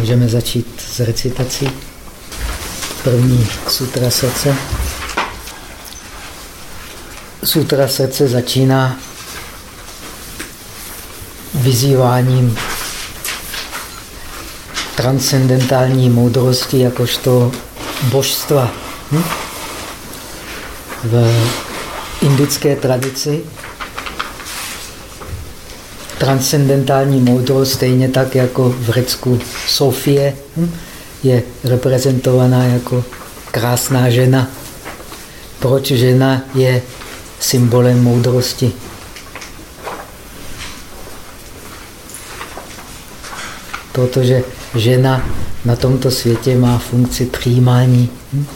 Můžeme začít s recitací. První sutra srdce. Sutra srdce začíná vyzýváním transcendentální moudrosti jakožto božstva. Hm? V indické tradici transcendentální moudrost, stejně tak jako v Řecku Sofie, hm, je reprezentovaná jako krásná žena. Proč žena je symbolem moudrosti? Protože žena na tomto světě má funkci přijímání hm,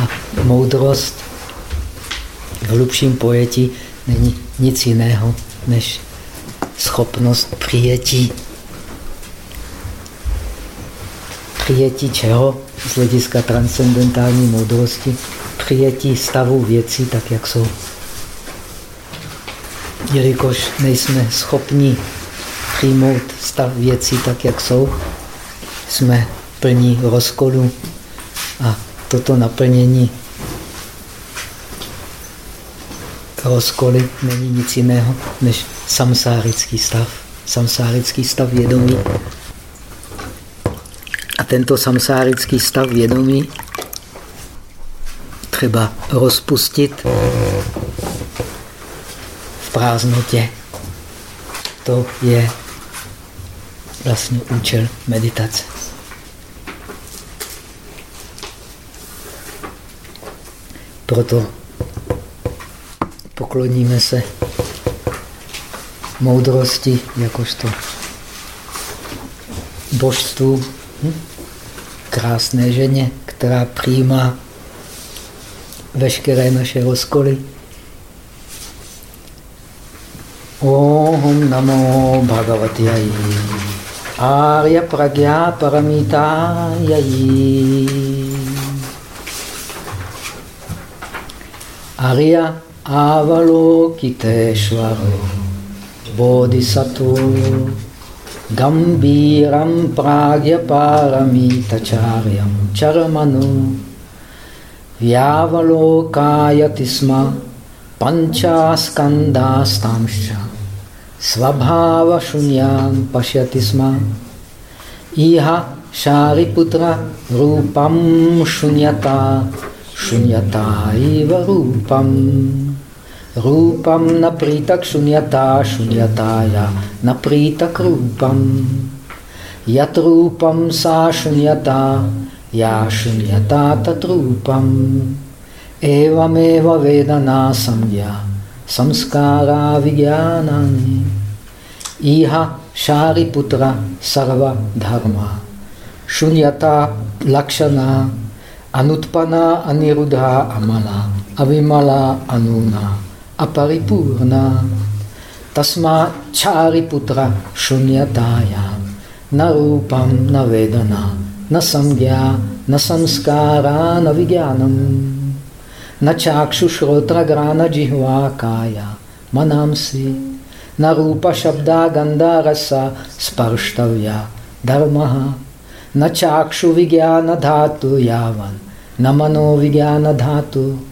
a moudrost v hlubším pojetí není nic jiného než schopnost přijetí. Přijetí čeho? Z hlediska transcendentální moudrosti. Přijetí stavu věcí tak, jak jsou. Jelikož nejsme schopni přijmout stav věcí tak, jak jsou, jsme plní rozkolu a toto naplnění rozkoly není nic jiného než samsárický stav. Samsárický stav vědomí. A tento samsárický stav vědomí třeba rozpustit v prázdnotě. To je vlastně účel meditace. Proto pokloníme se moudrosti jakožto božstvu, hm? krásné ženě, která přijímá veškeré naše rozkoly. Om namo bhagavati ayi. Arya pragya paramita yayi. Arya avalokiteshvaro. Bodhisattva Gambiram Pragya Paramitacharyam Charamanu Vyavalokayati sma Panchaskandastamscha Svabhava Shunyam Pashyati sma Iha Shariputra Rupam Shunyata Shunyata Iva Rupam Rupam napritak shunyata shunyataya napritak rupam. Yat rupam sa shunyata ya shunyata tat rupam. Evam eva vedana samya samskara vigyanani. Iha shariputra sarva dharma. Shunyata lakshana anutpana anirudha amala avimala anuna अपरिपूर्णा तस्मा छारिपुत्र शून्यतायां न रूपं न वेदना न संज्ञा न संस्कारा न विज्ञानम न चाक्षुश्रोत्रग्रा न जिह्वा काया मनांसि न रूपशब्दा गन्धा रस स्पर्शव्या धर्मः न चाक्षुविज्ञानधातु यावन् न मनोविज्ञानधातु धातु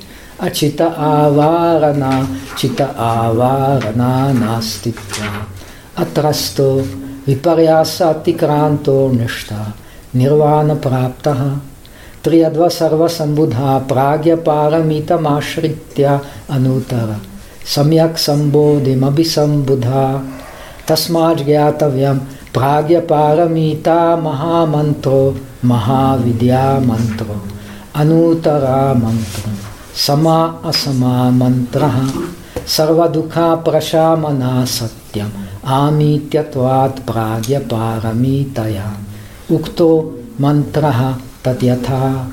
अचित आवारणा, चित आवारणा नास्तित्वा अत्रस्तो विपर्यासातिक्रांतो निष्ठा निर्वाण प्राप्त त्रियद्व सर्वसंबुधा प्राज्ञपारमितमाश्रित्य अनूतर, सम्यक् सम्बोधिमभिसम्बुधा। तस्मात् ज्ञातव्यं महामंत्रो महाविद्या मंत्रो अनूतरा मंत्रो समा असमा मंत्र सर्वदुखा प्रशामना सत्यम। आमी त्यवाद त्यक्वात् प्राज्ञपारमीतया उक्तो मंत्र तद्यथा।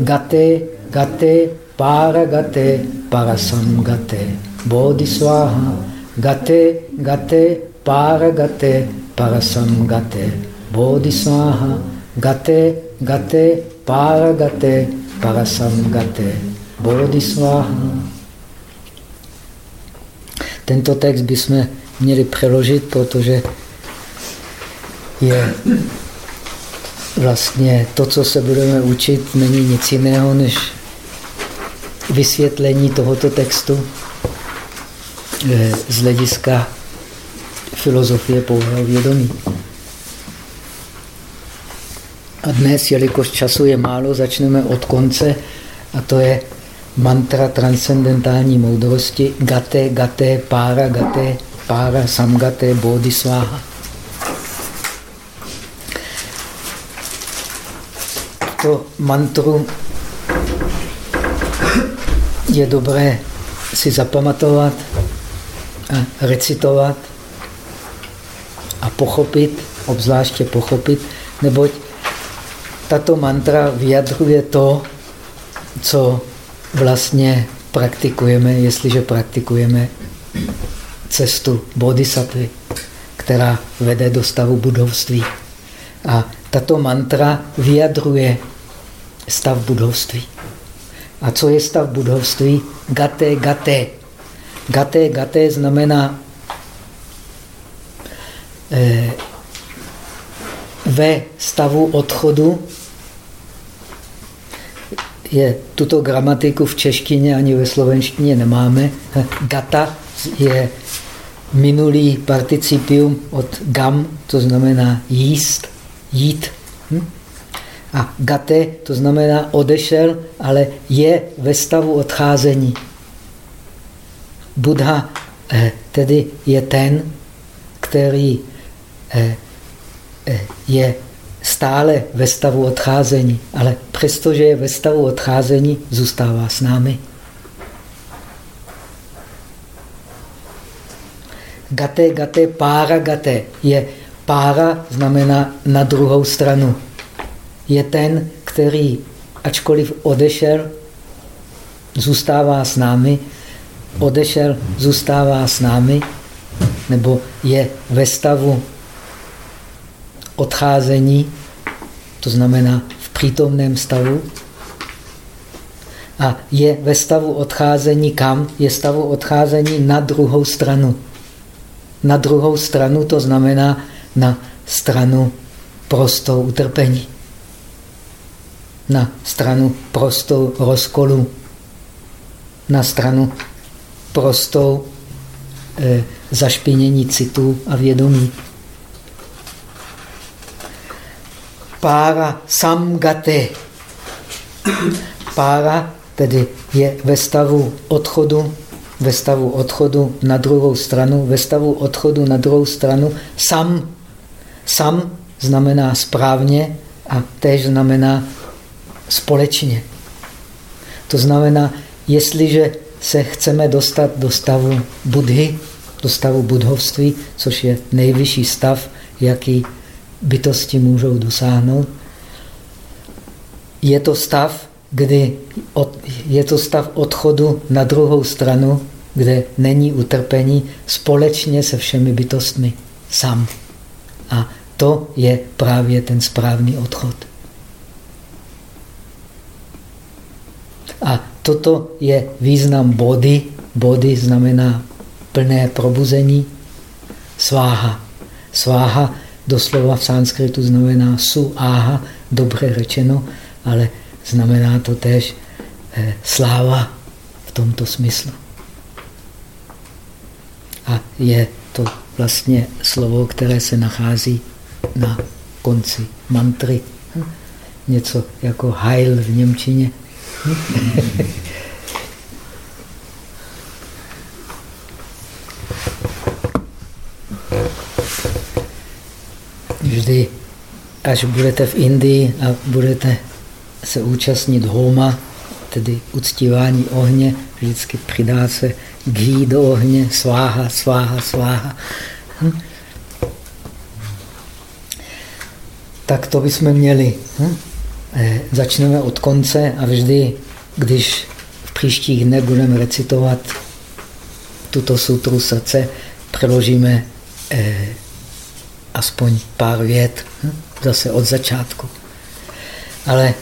गते गते, पारगते, परसंगते। बोधिस्वाहा। गते गते, पारगते, परसंगते। बोधिस्वाहा। गते गते, पारगते, परसंगते। Bodhisvaha. Tento text bychom měli přeložit, protože je vlastně to, co se budeme učit, není nic jiného než vysvětlení tohoto textu eh, z hlediska filozofie pouhého vědomí. A dnes, jelikož času je málo, začneme od konce a to je mantra transcendentální moudrosti Gate, Gate, Para, Gate, Para, Samgate, Bodhisváha. To mantru je dobré si zapamatovat a recitovat a pochopit, obzvláště pochopit, neboť tato mantra vyjadřuje to, co vlastně praktikujeme, jestliže praktikujeme cestu bodhisattva, která vede do stavu budovství. A tato mantra vyjadruje stav budovství. A co je stav budovství? Gaté, gaté. Gaté, gaté znamená eh, ve stavu odchodu je tuto gramatiku v češtině ani ve slovenštině nemáme. Gata je minulý participium od gam, to znamená jíst, jít. Hm? A gate, to znamená odešel, ale je ve stavu odcházení. Buddha eh, tedy je ten, který eh, eh, je stále ve stavu odcházení, ale přestože je ve stavu odcházení, zůstává s námi. Gate, gate, pára, gate. Je pára znamená na druhou stranu. Je ten, který, ačkoliv odešel, zůstává s námi, odešel, zůstává s námi, nebo je ve stavu odcházení, to znamená v přítomném stavu, a je ve stavu odcházení kam? Je stavu odcházení na druhou stranu. Na druhou stranu to znamená na stranu prostou utrpení. Na stranu prostou rozkolu. Na stranu prostou eh, zašpinění citů a vědomí. Pára samgate. Pára tedy je ve stavu odchodu, ve stavu odchodu na druhou stranu, ve stavu odchodu na druhou stranu. Sam, sam znamená správně a tež znamená společně. To znamená, jestliže se chceme dostat do stavu Budhy, do stavu budhovství, což je nejvyšší stav, jaký bytosti můžou dosáhnout. Je to stav, kdy od, je to stav odchodu na druhou stranu, kde není utrpení společně se všemi bytostmi sám. A to je právě ten správný odchod. A toto je význam body. Body znamená plné probuzení. Sváha. Sváha doslova v sanskritu znamená su áha, dobře řečeno, ale znamená to též eh, sláva v tomto smyslu. A je to vlastně slovo, které se nachází na konci mantry. Něco jako heil v Němčině. vždy, až budete v Indii a budete se účastnit homa, tedy uctívání ohně, vždycky přidá se gý do ohně, sváha, sváha, sváha. Hm? Tak to bychom měli. Hm? Eh, začneme od konce a vždy když v příštích dnech budeme recitovat tuto sutru srdce, přeložíme eh, aspoň pár vět, hm? zase od začátku. Ale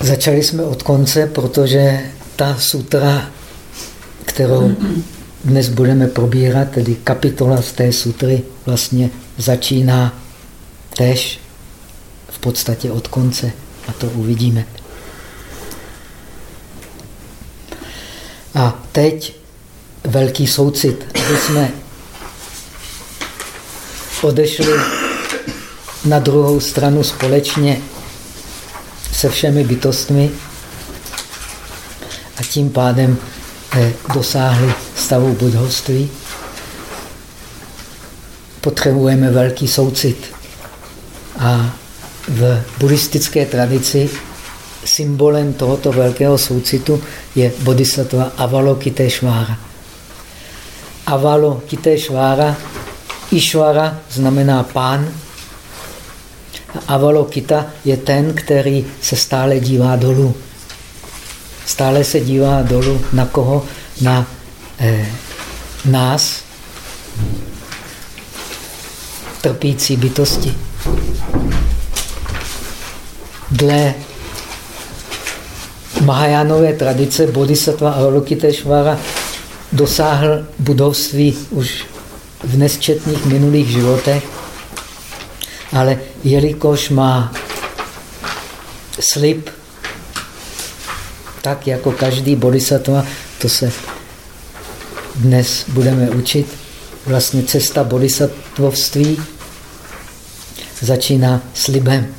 začali jsme od konce, protože ta sutra, kterou dnes budeme probírat, tedy kapitola z té sutry, vlastně začíná tež v podstatě od konce. A to uvidíme. A teď velký soucit, aby jsme odešli na druhou stranu společně se všemi bytostmi a tím pádem eh, dosáhli stavu budhoství. Potřebujeme velký soucit. A v buddhistické tradici symbolem tohoto velkého soucitu je bodhisattva Avalokiteshvara. Avalokiteshvara, Ishvara znamená pán, Avalokita je ten, který se stále dívá dolů. Stále se dívá dolů na koho? Na eh, nás, trpící bytosti. Dle Mahajánové tradice Bodhisattva Avalokiteshvara dosáhl budovství už v nesčetných minulých životech, ale jelikož má slib, tak jako každý bodhisattva, to se dnes budeme učit, vlastně cesta bodhisattvovství začíná slibem,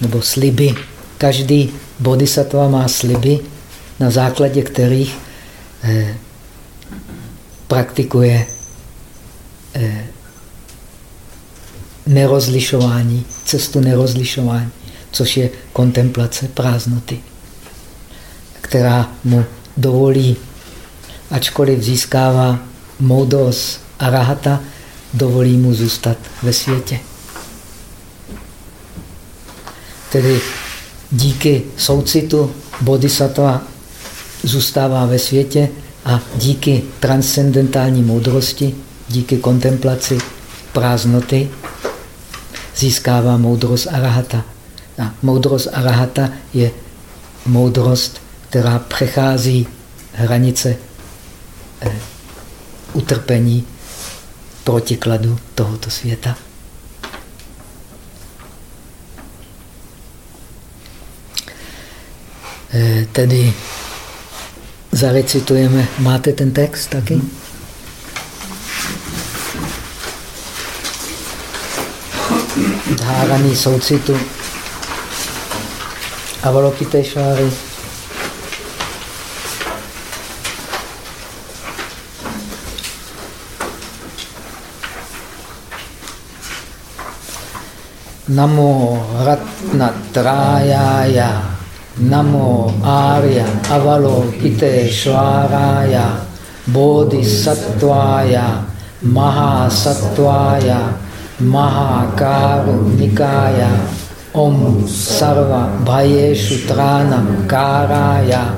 nebo sliby. Každý bodhisattva má sliby, na základě kterých eh, praktikuje eh, nerozlišování, cestu nerozlišování, což je kontemplace prázdnoty, která mu dovolí, ačkoliv získává moudrost arahata, dovolí mu zůstat ve světě. Tedy díky soucitu bodhisattva zůstává ve světě a díky transcendentální moudrosti, díky kontemplaci prázdnoty, získává moudrost arahata. A moudrost arahata je moudrost, která přechází hranice eh, utrpení protikladu tohoto světa. Eh, tedy zarecitujeme. Máte ten text taky? Dháraný soucitu Avalokiteshváry. Namo Ratnatrayaya Namo Arya Avalokiteshvaraya Bodhisattvaya Mahasattvaya Mahakarunikaya Om Sarva Bhayeshu Tranam Karaya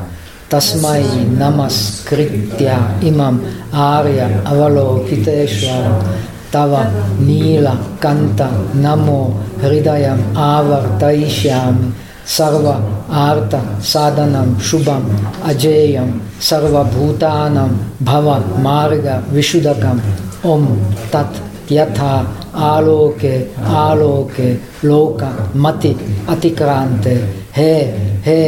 Tasmai Namaskritya Imam Arya Avalokiteshvara Tava Nila Kanta Namo Hridayam Avartaishyami sarva arta sadhanam shubham ajayam sarva bhutanam bhava marga vishudakam om tat yatha आलोके आलोके लोक मति अतिक्रांते हे हे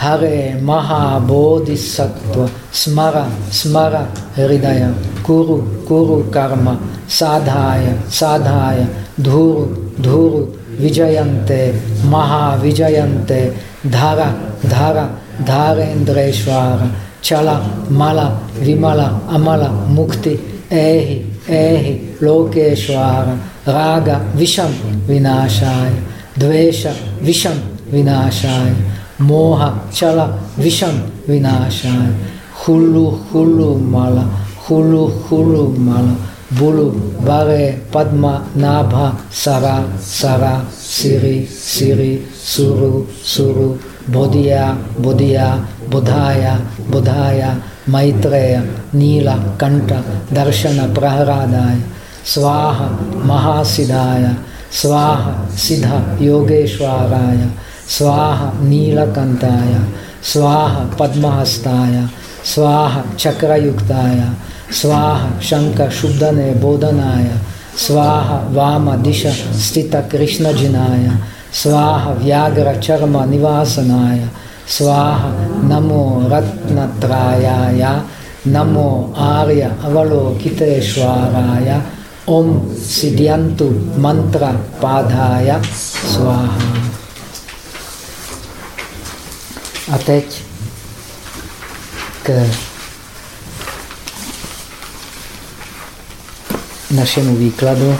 हरे महाबोधिसत्व स्मर स्मर हृदय कुरु कुरु कर्म साधाय साधाय धूर धूर विजयन्ते महाविजयन्ते धार धार धारेन्द्रेश्वर चल मल विमल अमल मुक्ति एहि एहि Lokeshwar Raga, Visham, Vinashaya, Dvesha, Visham, Vinashaya, Moha, Chala, Visham, Vinashaya, Hulu, Hulu, Mala, Hulu, Hulu, Mala, Bulu, Vare, Padma, Nabha, Sara, Sara, Siri, Siri, Suru, Suru, Bodhya, Bodhya, Bodhaya, Bodhaya, Maitreya, Nila, Kanta, स्वाह महासिदाय, स्वाह सिद्ध योगेश्वराय, स्वाह नीलकंताय, स्वाह पद्महस्ताय, स्वाह चक्रयुक्ताय, स्वाह शंख शुद्धने बोधनाय, स्वाह वाम दिश स्थित कृष्णजिनाय, स्वाह व्याघ्र चर्म निवासनाय, स्वाह नमो रत्नत्रायाय, नमो आर्य अवलोकितेश्वराय Om Siddhyantu Mantra Padhaya Swaha. A teď k našemu výkladu.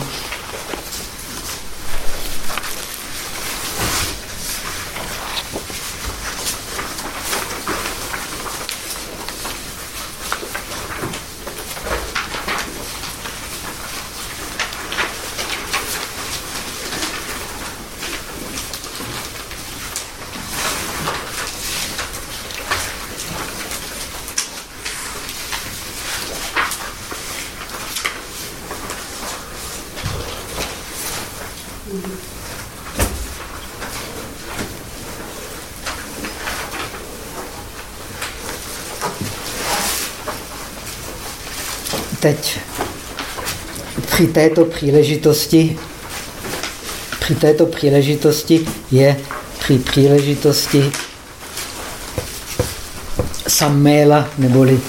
teď při této příležitosti, při této příležitosti je při příležitosti saméla, neboli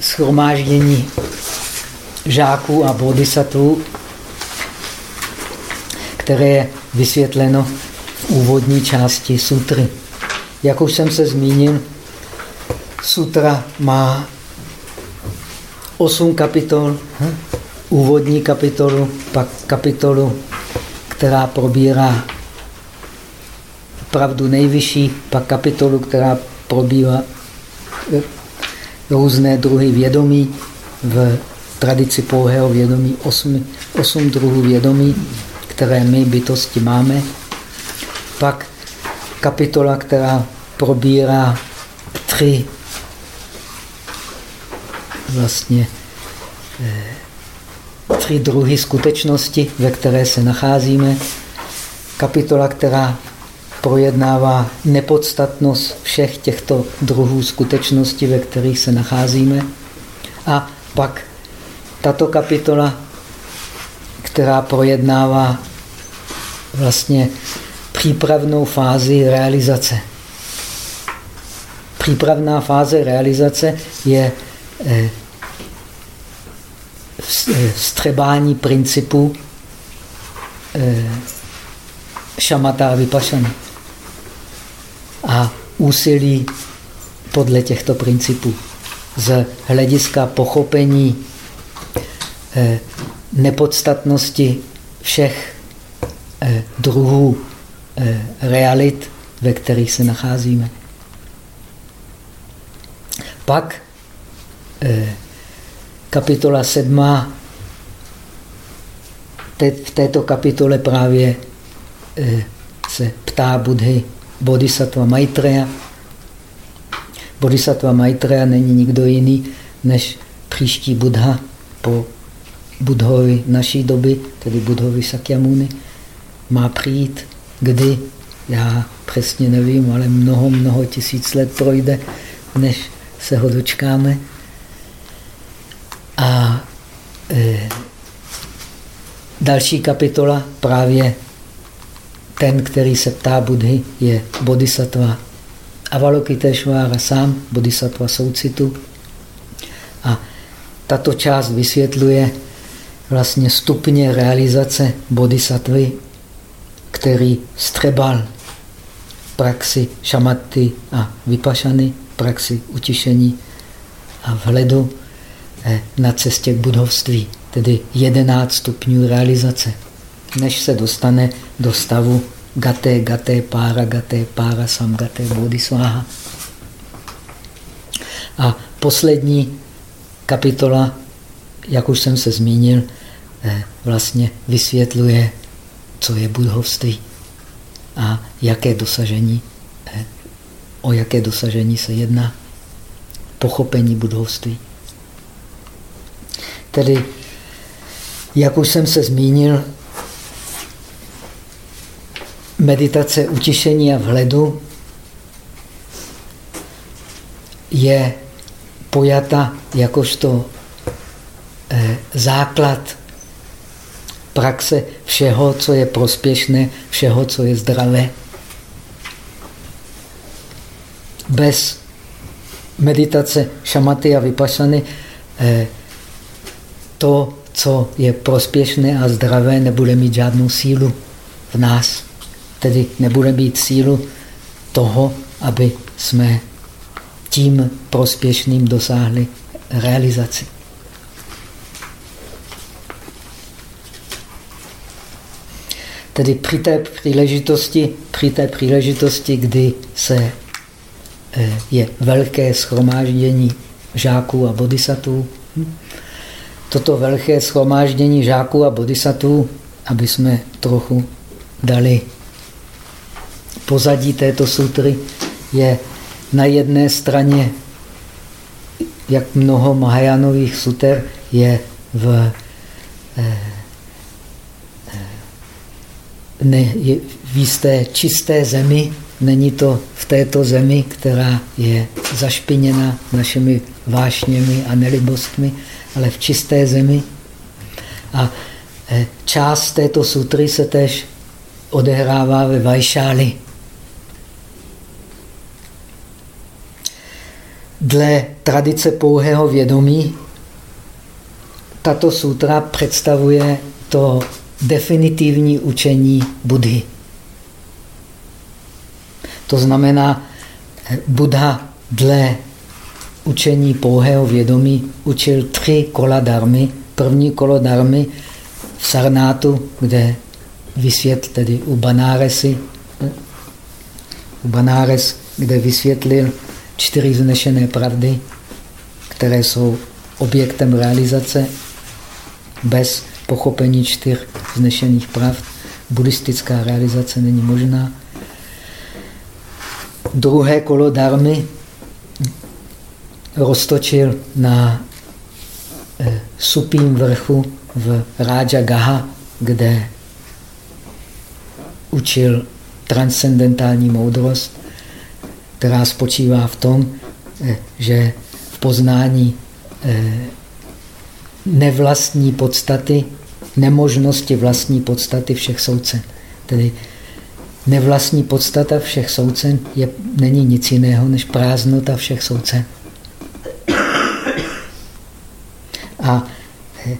schromáždění žáků a bodhisattvů, které je vysvětleno v úvodní části sutry. Jak už jsem se zmínil, Sutra má osm kapitol. Úvodní kapitolu, pak kapitolu, která probírá pravdu nejvyšší, pak kapitolu, která probírá eh, různé druhy vědomí v tradici pouhého vědomí, osm, osm druhů vědomí, které my bytosti máme. Pak kapitola, která probírá tři vlastně eh, tři druhy skutečnosti, ve které se nacházíme. Kapitola, která projednává nepodstatnost všech těchto druhů skutečnosti, ve kterých se nacházíme. A pak tato kapitola, která projednává vlastně přípravnou fázi realizace. Přípravná fáze realizace je eh, střebání principu eh, šamata a vypašana. A úsilí podle těchto principů. Z hlediska pochopení eh, nepodstatnosti všech eh, druhů realit, ve kterých se nacházíme. Pak kapitola sedmá. V této kapitole právě eh, se ptá Budhy Bodhisattva Maitreya. Bodhisattva Maitreya není nikdo jiný než příští Buddha po Budhovi naší doby, tedy Budhovi Sakyamuni, má přijít, kdy, já přesně nevím, ale mnoho, mnoho tisíc let projde, než se ho dočkáme. A e, další kapitola právě ten, který se ptá Budhy, je bodhisattva Avalokiteshvara sám, bodhisattva soucitu. A tato část vysvětluje vlastně stupně realizace bodhisattvy, který střebal praxi šamaty a vypašany, praxi utišení a vhledu na cestě k budovství, tedy 11 stupňů realizace, než se dostane do stavu gaté, gaté, pára, gaté, pára, sam, gaté, bodhisváha. A poslední kapitola, jak už jsem se zmínil, eh, vlastně vysvětluje, co je budhovství a jaké dosažení, eh, o jaké dosažení se jedná. Pochopení budhovství. Tedy, jak už jsem se zmínil, meditace utišení a vhledu je pojata jakožto eh, základ praxe všeho, co je prospěšné, všeho, co je zdravé. Bez meditace šamaty a vypašany eh, to, co je prospěšné a zdravé, nebude mít žádnou sílu v nás. Tedy nebude mít sílu toho, aby jsme tím prospěšným dosáhli realizaci. Tedy při té příležitosti, při té příležitosti, kdy se eh, je velké schromáždění žáků a bodhisattvů, toto velké schromáždění žáků a bodhisattvů, aby jsme trochu dali pozadí této sutry, je na jedné straně, jak mnoho Mahajánových suter, je v, eh, eh, ne, je v jisté čisté zemi, není to v této zemi, která je zašpiněna našimi vášněmi a nelibostmi, ale v čisté zemi. A eh, část této sutry se tež odehrává ve Vajšáli. Dle tradice pouhého vědomí tato sutra představuje to definitivní učení Budhy. To znamená, Buddha dle učení pouhého vědomí učil tři kola darmy. První kolo darmy v Sarnátu, kde vysvětl tedy u Banáresy, u Banáres, kde vysvětlil čtyři znešené pravdy, které jsou objektem realizace bez pochopení čtyř znešených pravd. Buddhistická realizace není možná. Druhé kolo darmy roztočil na eh, supím vrchu v Raja Gaha, kde učil transcendentální moudrost která spočívá v tom, eh, že v poznání eh, nevlastní podstaty, nemožnosti vlastní podstaty všech soucen. Tedy nevlastní podstata všech soucen je, není nic jiného než prázdnota všech soucen. A eh,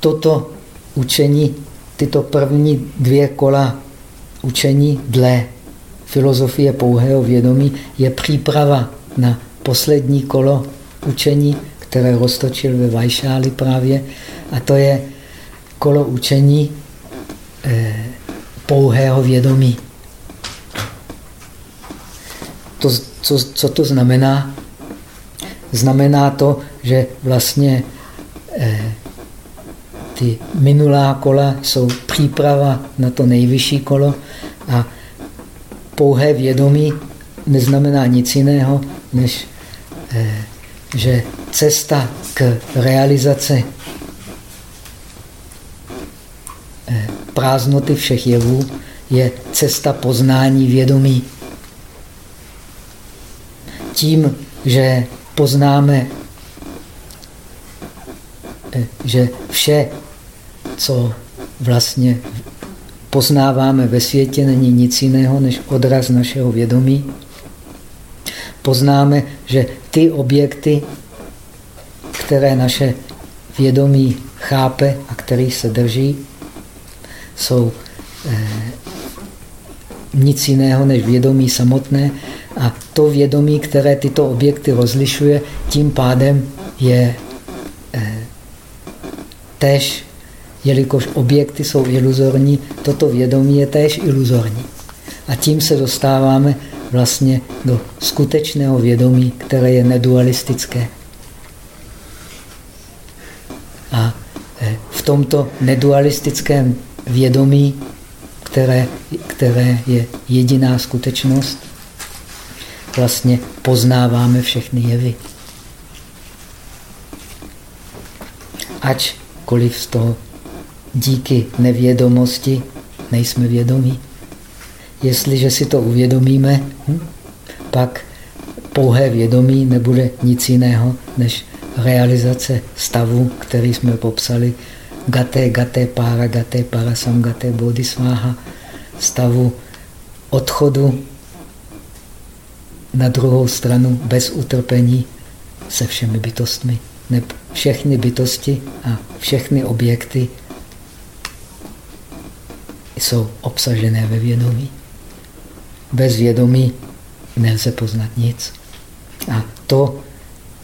toto učení, tyto první dvě kola učení dle filozofie pouhého vědomí je příprava na poslední kolo učení, které roztočil ve Vajšáli právě. A to je kolo učení eh, pouhého vědomí. To, co, co to znamená? Znamená to, že vlastně ty minulá kola jsou příprava na to nejvyšší kolo a pouhé vědomí neznamená nic jiného, než eh, že cesta k realizaci eh, prázdnoty všech jevů je cesta poznání vědomí. Tím, že poznáme, eh, že vše, co vlastně poznáváme ve světě, není nic jiného než odraz našeho vědomí. Poznáme, že ty objekty, které naše vědomí chápe a kterých se drží, jsou eh, nic jiného než vědomí samotné. A to vědomí, které tyto objekty rozlišuje, tím pádem je tež, jelikož objekty jsou iluzorní, toto vědomí je též iluzorní. A tím se dostáváme vlastně do skutečného vědomí, které je nedualistické. A eh, v tomto nedualistickém vědomí, které, které je jediná skutečnost, vlastně poznáváme všechny jevy. Ač Ačkoliv z toho díky nevědomosti nejsme vědomí. Jestliže si to uvědomíme, hm, pak pouhé vědomí nebude nic jiného než realizace stavu, který jsme popsali. Gaté, gaté, para, gaté, para, sam, gaté, bodhisváha. Stavu odchodu na druhou stranu bez utrpení se všemi bytostmi. Ne, všechny bytosti a všechny objekty jsou obsažené ve vědomí. Bez vědomí nelze poznat nic. A to,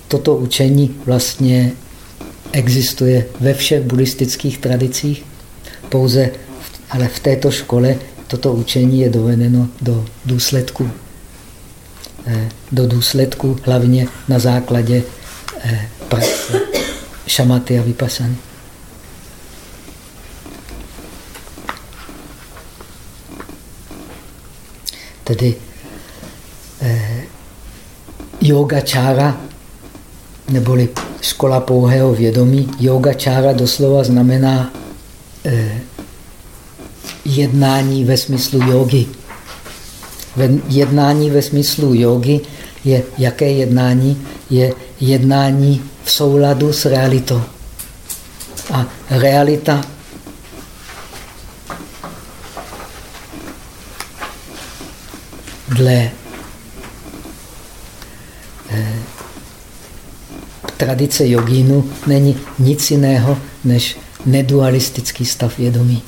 toto učení vlastně existuje ve všech buddhistických tradicích, pouze, ale v této škole toto učení je dovedeno do důsledku. Eh, do důsledku hlavně na základě eh, šamaty a vypasany. Tedy eh, yogačára, neboli škola pouhého vědomí. Yogačára doslova znamená eh, jednání ve smyslu jogy. Jednání ve smyslu jogy je jaké jednání? Je jednání v souladu s realitou. A realita dle eh, tradice jogínu není nic jiného než nedualistický stav vědomí.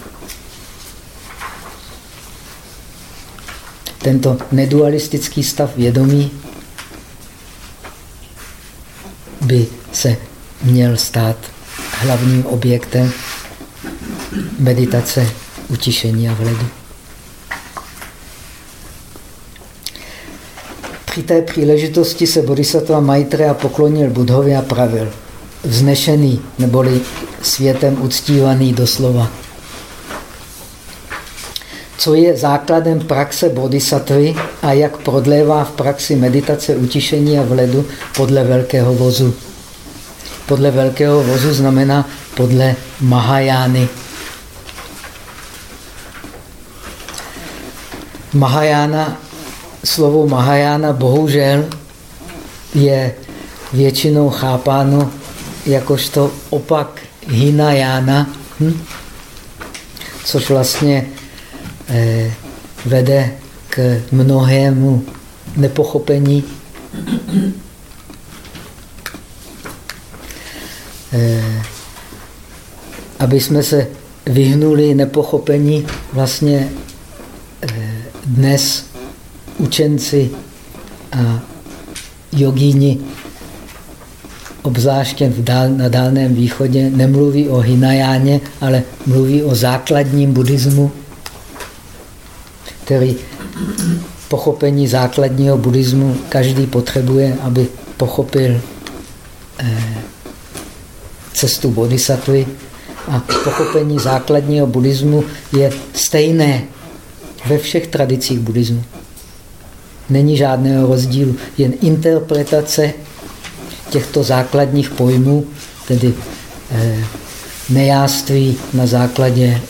Tento nedualistický stav vědomí by se měl stát hlavním objektem meditace, utišení a vledu. Při té příležitosti se Bodhisattva Maitreya poklonil Budhovi a pravil. Vznešený, neboli světem uctívaný doslova. Co je základem praxe bodhisattvy a jak prodlévá v praxi meditace, utišení a vledu podle velkého vozu. Podle velkého vozu znamená podle Mahajány. Mahajána slovo Mahajana bohužel je většinou chápáno jakožto opak Hinayana, hm? což vlastně eh, vede k mnohému nepochopení. Aby jsme se vyhnuli nepochopení, vlastně eh, dnes učenci a jogíni, obzvláště na Dálném východě, nemluví o Hinajáně, ale mluví o základním buddhismu, který pochopení základního buddhismu každý potřebuje, aby pochopil eh, cestu bodhisattvy. A pochopení základního buddhismu je stejné ve všech tradicích buddhismu. Není žádného rozdílu, jen interpretace těchto základních pojmů, tedy eh, nejáství na základě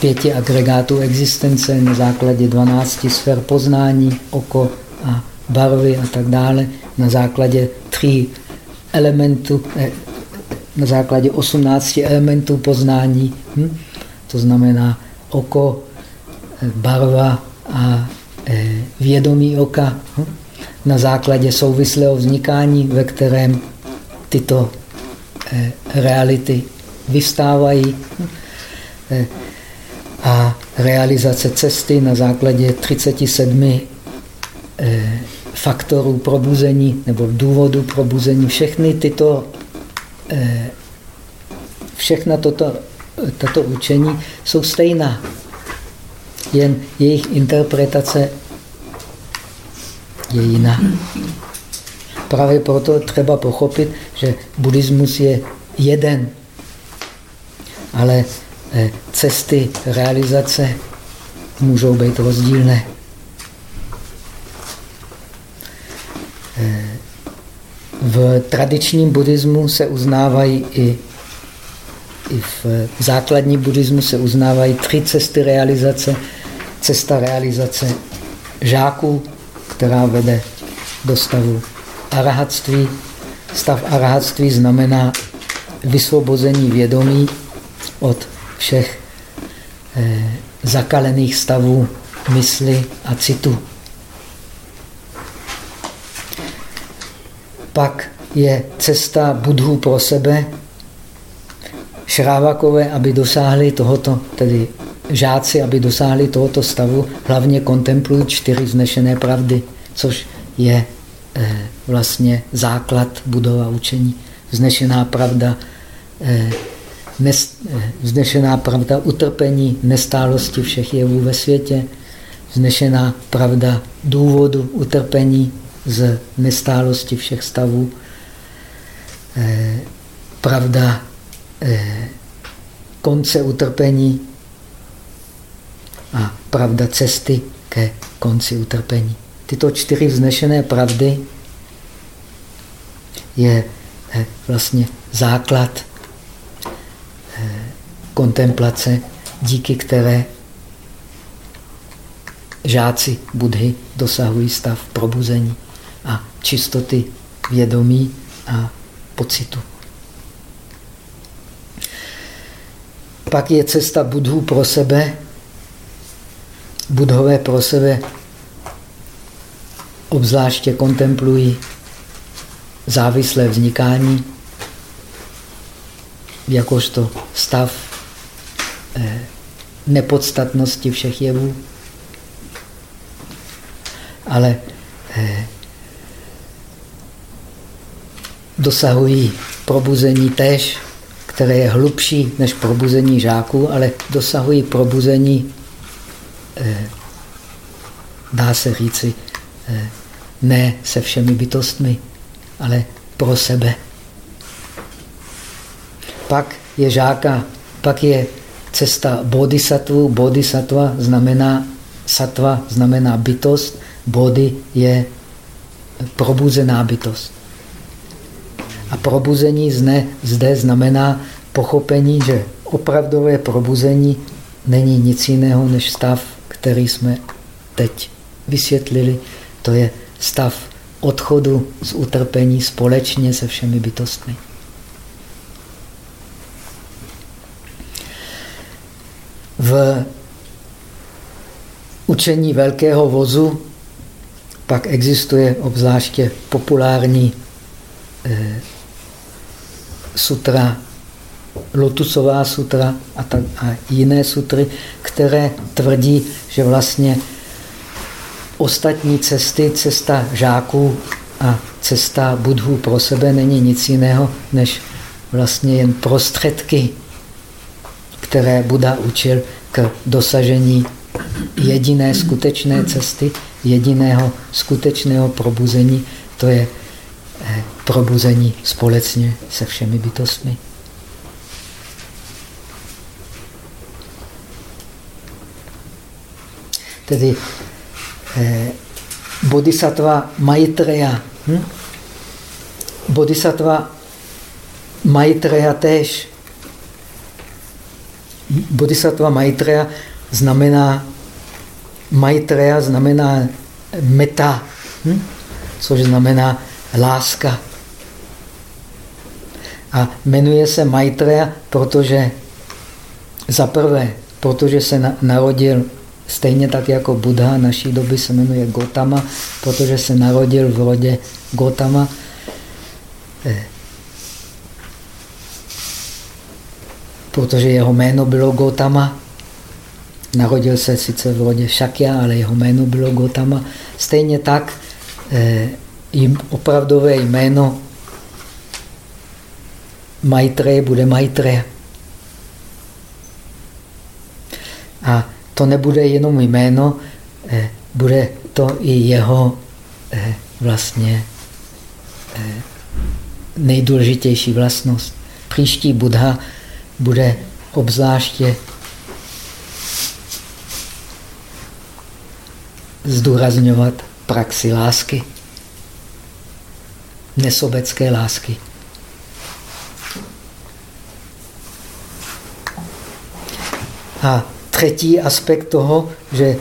pěti agregátů existence, na základě dvanácti sfér poznání, oko a barvy a tak dále, na základě tří elementů, eh, na základě osmnácti elementů poznání, hm? to znamená oko, eh, barva a Eh, vědomí oka hm? na základě souvislého vznikání, ve kterém tyto eh, reality vystávají hm? a realizace cesty na základě 37 faktorů probuzení nebo důvodu probuzení. Všechny tyto, všechna toto, tato učení jsou stejná jen jejich interpretace je jiná. Právě proto třeba pochopit, že buddhismus je jeden. ale eh, cesty realizace můžou být rozdílné. V tradičním buddhismu se uznávají i, i v základním buddhismu se uznávají tři cesty realizace. Cesta realizace žáků, která vede do stavu arahatství. Stav arahatství znamená vysvobození vědomí od všech eh, zakalených stavů mysli a citu. Pak je cesta budhů pro sebe. Šrávakové, aby dosáhli tohoto, tedy žáci, aby dosáhli tohoto stavu, hlavně kontemplují čtyři znešené pravdy, což je eh, vlastně základ budova učení. Vznešená pravda, eh, nes, eh, vznešená pravda utrpení, nestálosti všech jevů ve světě, vznešená pravda důvodu utrpení z nestálosti všech stavů, eh, pravda eh, konce utrpení a pravda cesty ke konci utrpení. Tyto čtyři vznešené pravdy je eh, vlastně základ kontemplace, díky které žáci Budhy dosahují stav probuzení čistoty vědomí a pocitu. Pak je cesta budhů pro sebe. Budhové pro sebe obzvláště kontemplují závislé vznikání, jakožto stav eh, nepodstatnosti všech jevů. Ale eh, dosahují probuzení též, které je hlubší než probuzení žáků, ale dosahují probuzení, eh, dá se říci, eh, ne se všemi bytostmi, ale pro sebe. Pak je žáka, pak je cesta bodhisattva. Bodhisattva znamená, satva znamená bytost, body je probuzená bytost. A probuzení zne, zde znamená pochopení, že opravdové probuzení není nic jiného než stav, který jsme teď vysvětlili. To je stav odchodu z utrpení společně se všemi bytostmi. V učení velkého vozu pak existuje obzvláště populární eh, sutra, lotusová sutra a, tak, a jiné sutry, které tvrdí, že vlastně ostatní cesty, cesta žáků a cesta budhů pro sebe není nic jiného, než vlastně jen prostředky, které Buddha učil k dosažení jediné skutečné cesty, jediného skutečného probuzení, to je probuzení společně se všemi bytostmi. Tedy eh, bodhisattva Maitreya. Hm? Bodhisattva Maitreya též. Bodhisattva Maitreya znamená Maitreya znamená meta, hm? což znamená láska. A jmenuje se Maitreya, protože za prvé, protože se narodil stejně tak jako Buddha naší doby se jmenuje Gotama, protože se narodil v rodě Gotama. Eh, protože jeho jméno bylo Gotama. Narodil se sice v rodě Shakya, ale jeho jméno bylo Gotama. Stejně tak eh, jim opravdové jméno Maitreje bude Maitreya. A to nebude jenom jméno, eh, bude to i jeho eh, vlastně eh, nejdůležitější vlastnost. Příští Buddha bude obzvláště zdůrazňovat praxi lásky, nesobecké lásky. A třetí aspekt toho, že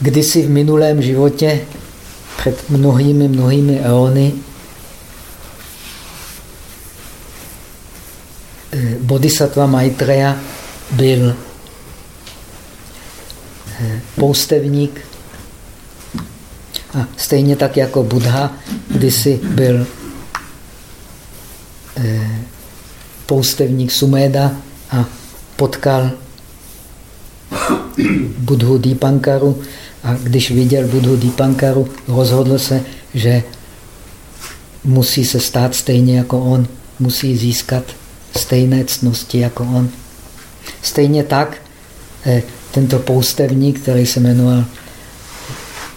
kdysi v minulém životě, před mnohými, mnohými eony, eh, Bodhisattva Maitreya byl eh, poustevník a stejně tak jako Buddha kdysi byl poustevník Sumeda a potkal Budhu Dipankaru a když viděl Budhu Dipankaru, rozhodl se, že musí se stát stejně jako on, musí získat stejné cnosti jako on. Stejně tak eh, tento poustevník, který se jmenoval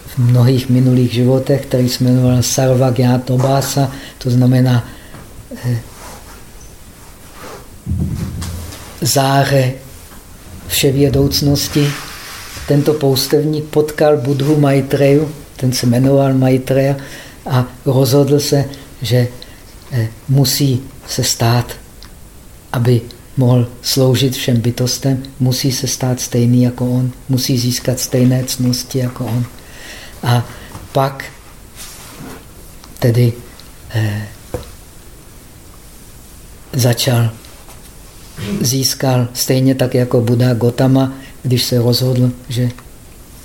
v mnohých minulých životech, který se jmenoval Sarvagyatobasa, to znamená eh, záře vševědoucnosti. Tento poustevník potkal Budhu Maitreju, ten se jmenoval Maitreya a rozhodl se, že eh, musí se stát, aby mohl sloužit všem bytostem, musí se stát stejný jako on, musí získat stejné cnosti jako on. A pak tedy eh, začal získal stejně tak jako Buddha Gotama, když se rozhodl, že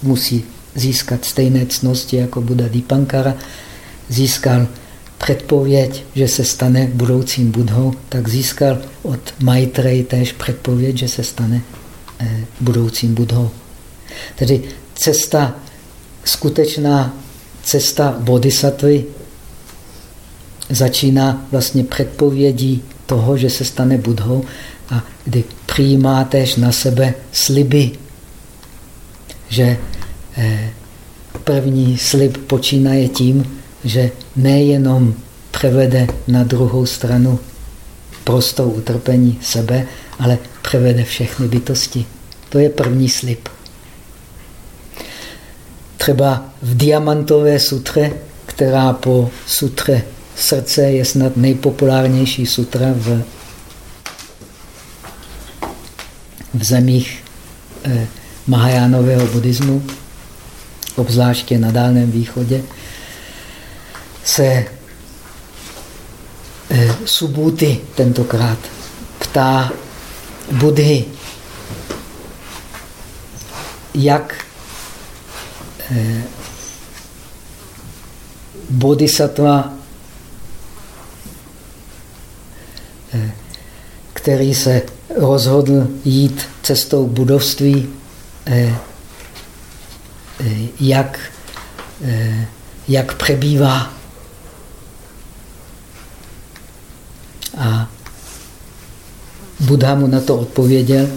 musí získat stejné cnosti jako Buddha Dipankara, získal předpověď, že se stane budoucím Budhou, tak získal od Maitreyi též předpověď, že se stane eh, budoucím Budhou. Tedy cesta, skutečná cesta bodhisattvy začíná vlastně předpovědí toho, že se stane Budhou kdy přijímáte na sebe sliby, že eh, první slib počínaje tím, že nejenom převede na druhou stranu prostou utrpení sebe, ale převede všechny bytosti. To je první slib. Třeba v diamantové sutře, která po sutře srdce je snad nejpopulárnější sutra v v zemích eh, Mahajánového buddhismu, obzvláště na Dálném východě, se eh, Subhuti tentokrát ptá Budhy, jak eh, bodhisattva, eh, který se rozhodl jít cestou budovství, eh, eh, jak, eh, jak přebývá. A Buddha mu na to odpověděl,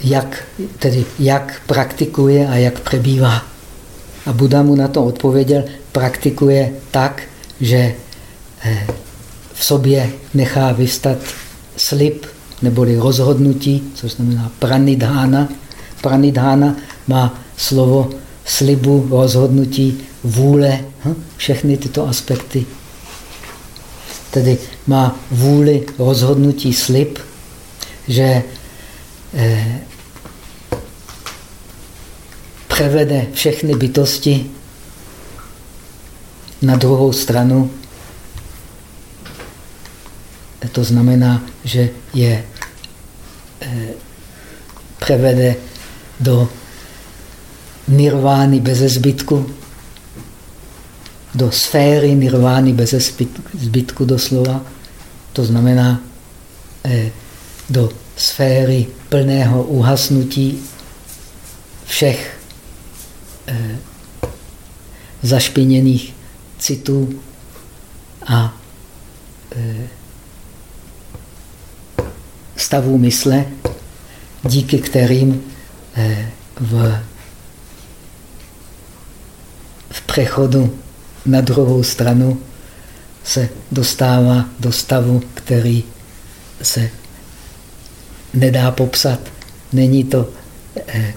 jak, tedy jak praktikuje a jak přebývá. A Buddha mu na to odpověděl, praktikuje tak, že v sobě nechá vystat slib neboli rozhodnutí, což znamená pranidhána. Pranidhána má slovo slibu, rozhodnutí, vůle, hm? všechny tyto aspekty. Tedy má vůli, rozhodnutí, slib, že eh, převede všechny bytosti na druhou stranu to znamená, že je eh, převede do nirvány bez zbytku, do sféry nirvány bez zbytku doslova. To znamená eh, do sféry plného uhasnutí všech eh, zašpiněných citů a stavů mysle, díky kterým eh, v, v přechodu na druhou stranu se dostává do stavu, který se nedá popsat. Není to eh,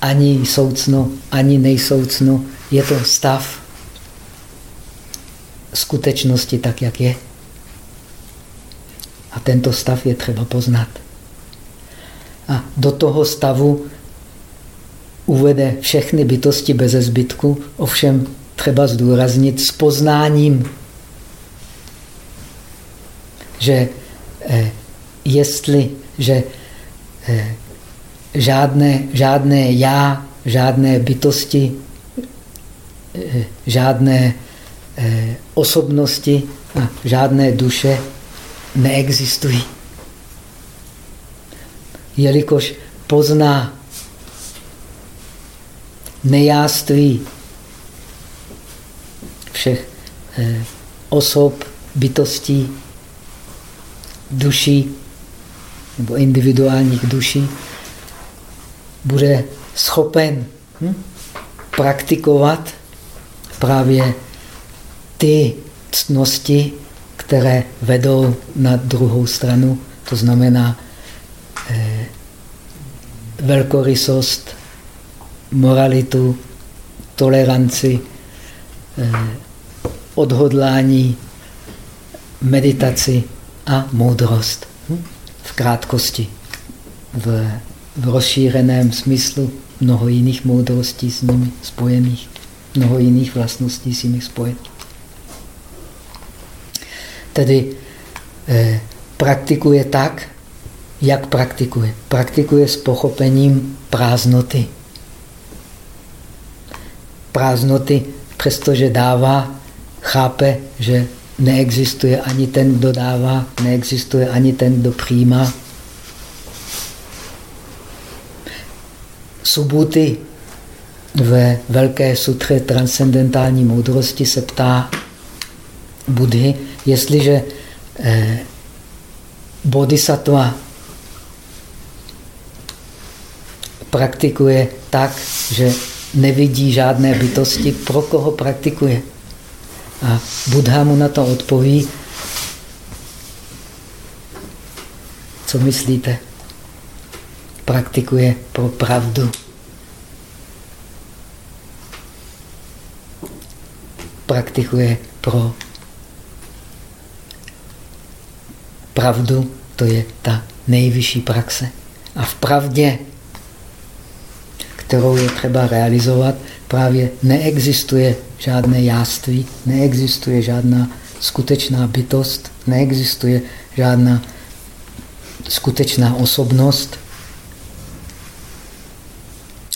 ani soucno, ani nejsoucno. Je to stav skutečnosti tak, jak je. A tento stav je třeba poznat. A do toho stavu uvede všechny bytosti bez zbytku, ovšem třeba zdůraznit s poznáním, že eh, jestli, že eh, žádné, žádné já, žádné bytosti, eh, žádné eh, osobnosti a žádné duše neexistují. Jelikož pozná nejáství všech eh, osob, bytostí, duší nebo individuálních duší, bude schopen hm, praktikovat právě ty ctnosti, které vedou na druhou stranu, to znamená eh, velkorysost, moralitu, toleranci, eh, odhodlání, meditaci a moudrost. Hm? V krátkosti, v, v rozšířeném smyslu mnoho jiných moudrostí s nimi spojených, mnoho jiných vlastností s nimi spojených. Tedy eh, praktikuje tak, jak praktikuje. Praktikuje s pochopením prázdnoty. Prázdnoty, přestože dává, chápe, že neexistuje ani ten, kdo dává, neexistuje ani ten, kdo přijímá. Subuty ve Velké sutře transcendentální moudrosti se ptá Budhy, jestliže eh, bodhisattva praktikuje tak, že nevidí žádné bytosti, pro koho praktikuje. A Buddha mu na to odpoví, co myslíte? Praktikuje pro pravdu. Praktikuje pro pravdu, to je ta nejvyšší praxe. A v pravdě, kterou je třeba realizovat, právě neexistuje žádné jáství, neexistuje žádná skutečná bytost, neexistuje žádná skutečná osobnost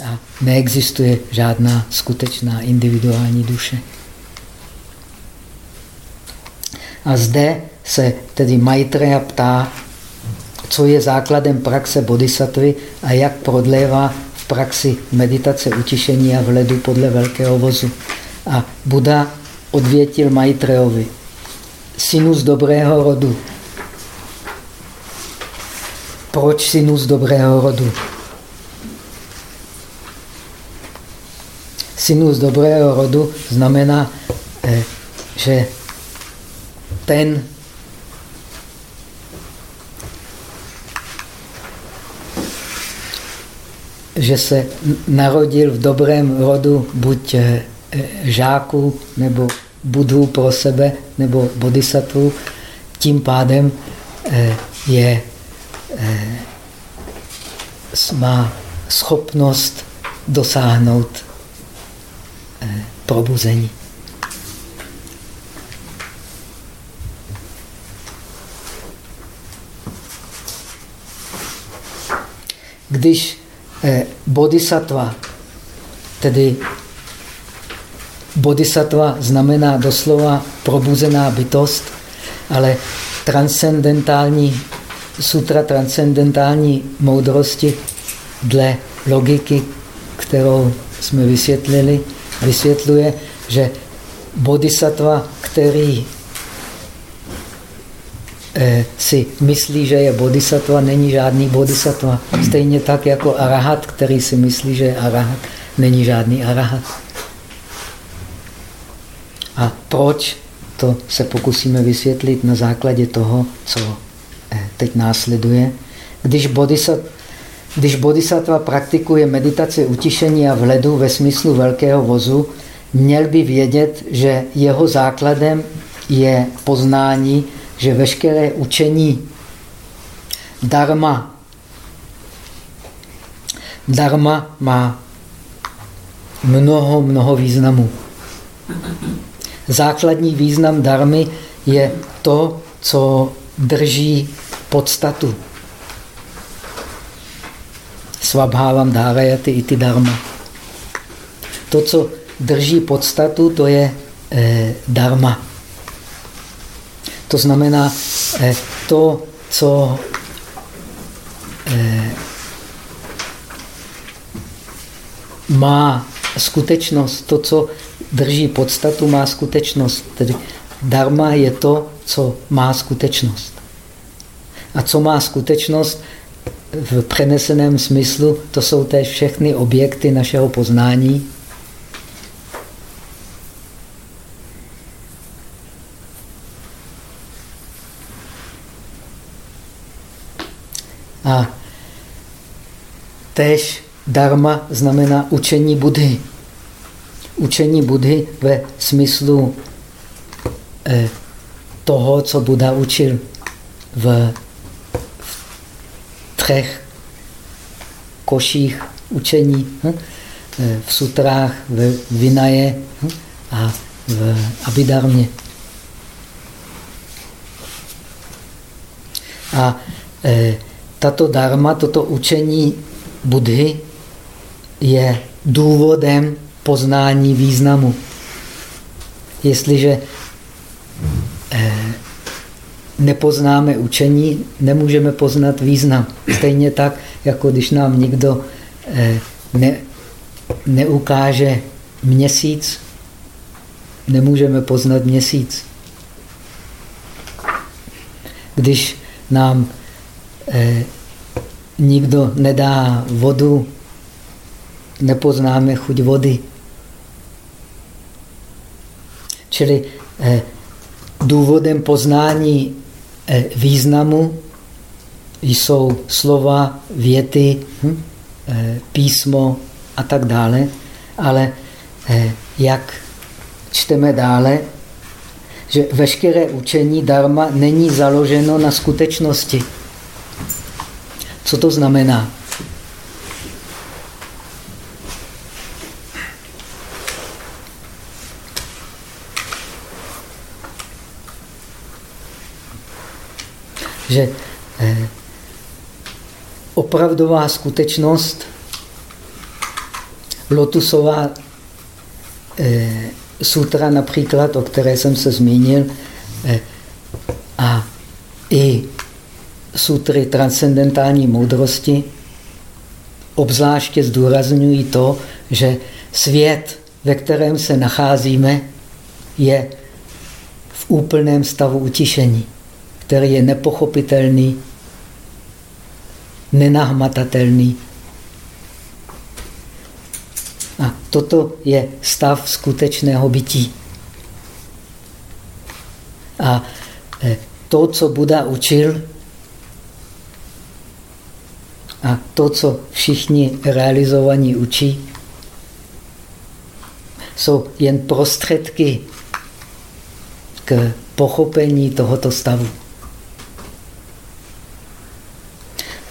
a neexistuje žádná skutečná individuální duše. A zde se tedy Maitreya ptá, co je základem praxe bodhisattvy a jak prodlévá v praxi meditace utišení a vledu podle velkého vozu. A Buddha odvětil Maitreyovi. Synu z dobrého rodu. Proč synu z dobrého rodu? Synu z dobrého rodu znamená, eh, že ten, že se narodil v dobrém rodu buď eh, žáků nebo budhů pro sebe nebo bodhisattvů, tím pádem eh, je, eh, má schopnost dosáhnout probuzení. Když Eh, bodhisattva, tedy bodhisattva znamená doslova probuzená bytost, ale transcendentální, sutra transcendentální moudrosti dle logiky, kterou jsme vysvětlili, vysvětluje, že bodhisattva, který si myslí, že je bodhisattva, není žádný bodhisattva. Stejně tak jako arahat, který si myslí, že je arahat, není žádný arahat. A proč? To se pokusíme vysvětlit na základě toho, co eh, teď následuje. když bodhisattva, když bodhisattva praktikuje meditaci utišení a vhledu ve smyslu velkého vozu, měl by vědět, že jeho základem je poznání, že veškeré učení dharma, dharma má mnoho, mnoho významů. Základní význam darmy je to, co drží podstatu. Svabhávám dárajati i ty dharma. To, co drží podstatu, to je eh, dharma. To znamená, eh, to, co eh, má skutečnost, to, co drží podstatu, má skutečnost. Tedy dharma je to, co má skutečnost. A co má skutečnost v přeneseném smyslu, to jsou též všechny objekty našeho poznání. A též dharma znamená učení Budhy. Učení Budhy ve smyslu eh, toho, co Buddha učil v, v třech koších učení, hm? Eh, v sutrách, v Vinaje hm? a v Abidarmě. A e, tato dharma, toto učení Budhy je důvodem poznání významu. Jestliže eh, nepoznáme učení, nemůžeme poznat význam. Stejně tak, jako když nám někdo eh, ne, neukáže měsíc, nemůžeme poznat měsíc. Když nám eh, nikdo nedá vodu, nepoznáme chuť vody. Čili eh, důvodem poznání eh, významu jsou slova, věty, hm, písmo a tak dále. Ale jak čteme dále, že veškeré učení dharma není založeno na skutečnosti. Co to znamená? Že eh, opravdová skutečnost, lotusová eh, sutra například, o které jsem se zmínil, eh, a i sutry transcendentální moudrosti obzvláště zdůrazňují to, že svět, ve kterém se nacházíme, je v úplném stavu utišení, který je nepochopitelný, nenahmatatelný. A toto je stav skutečného bytí. A eh, to, co Buda učil, a to, co všichni realizovaní učí, jsou jen prostředky k pochopení tohoto stavu.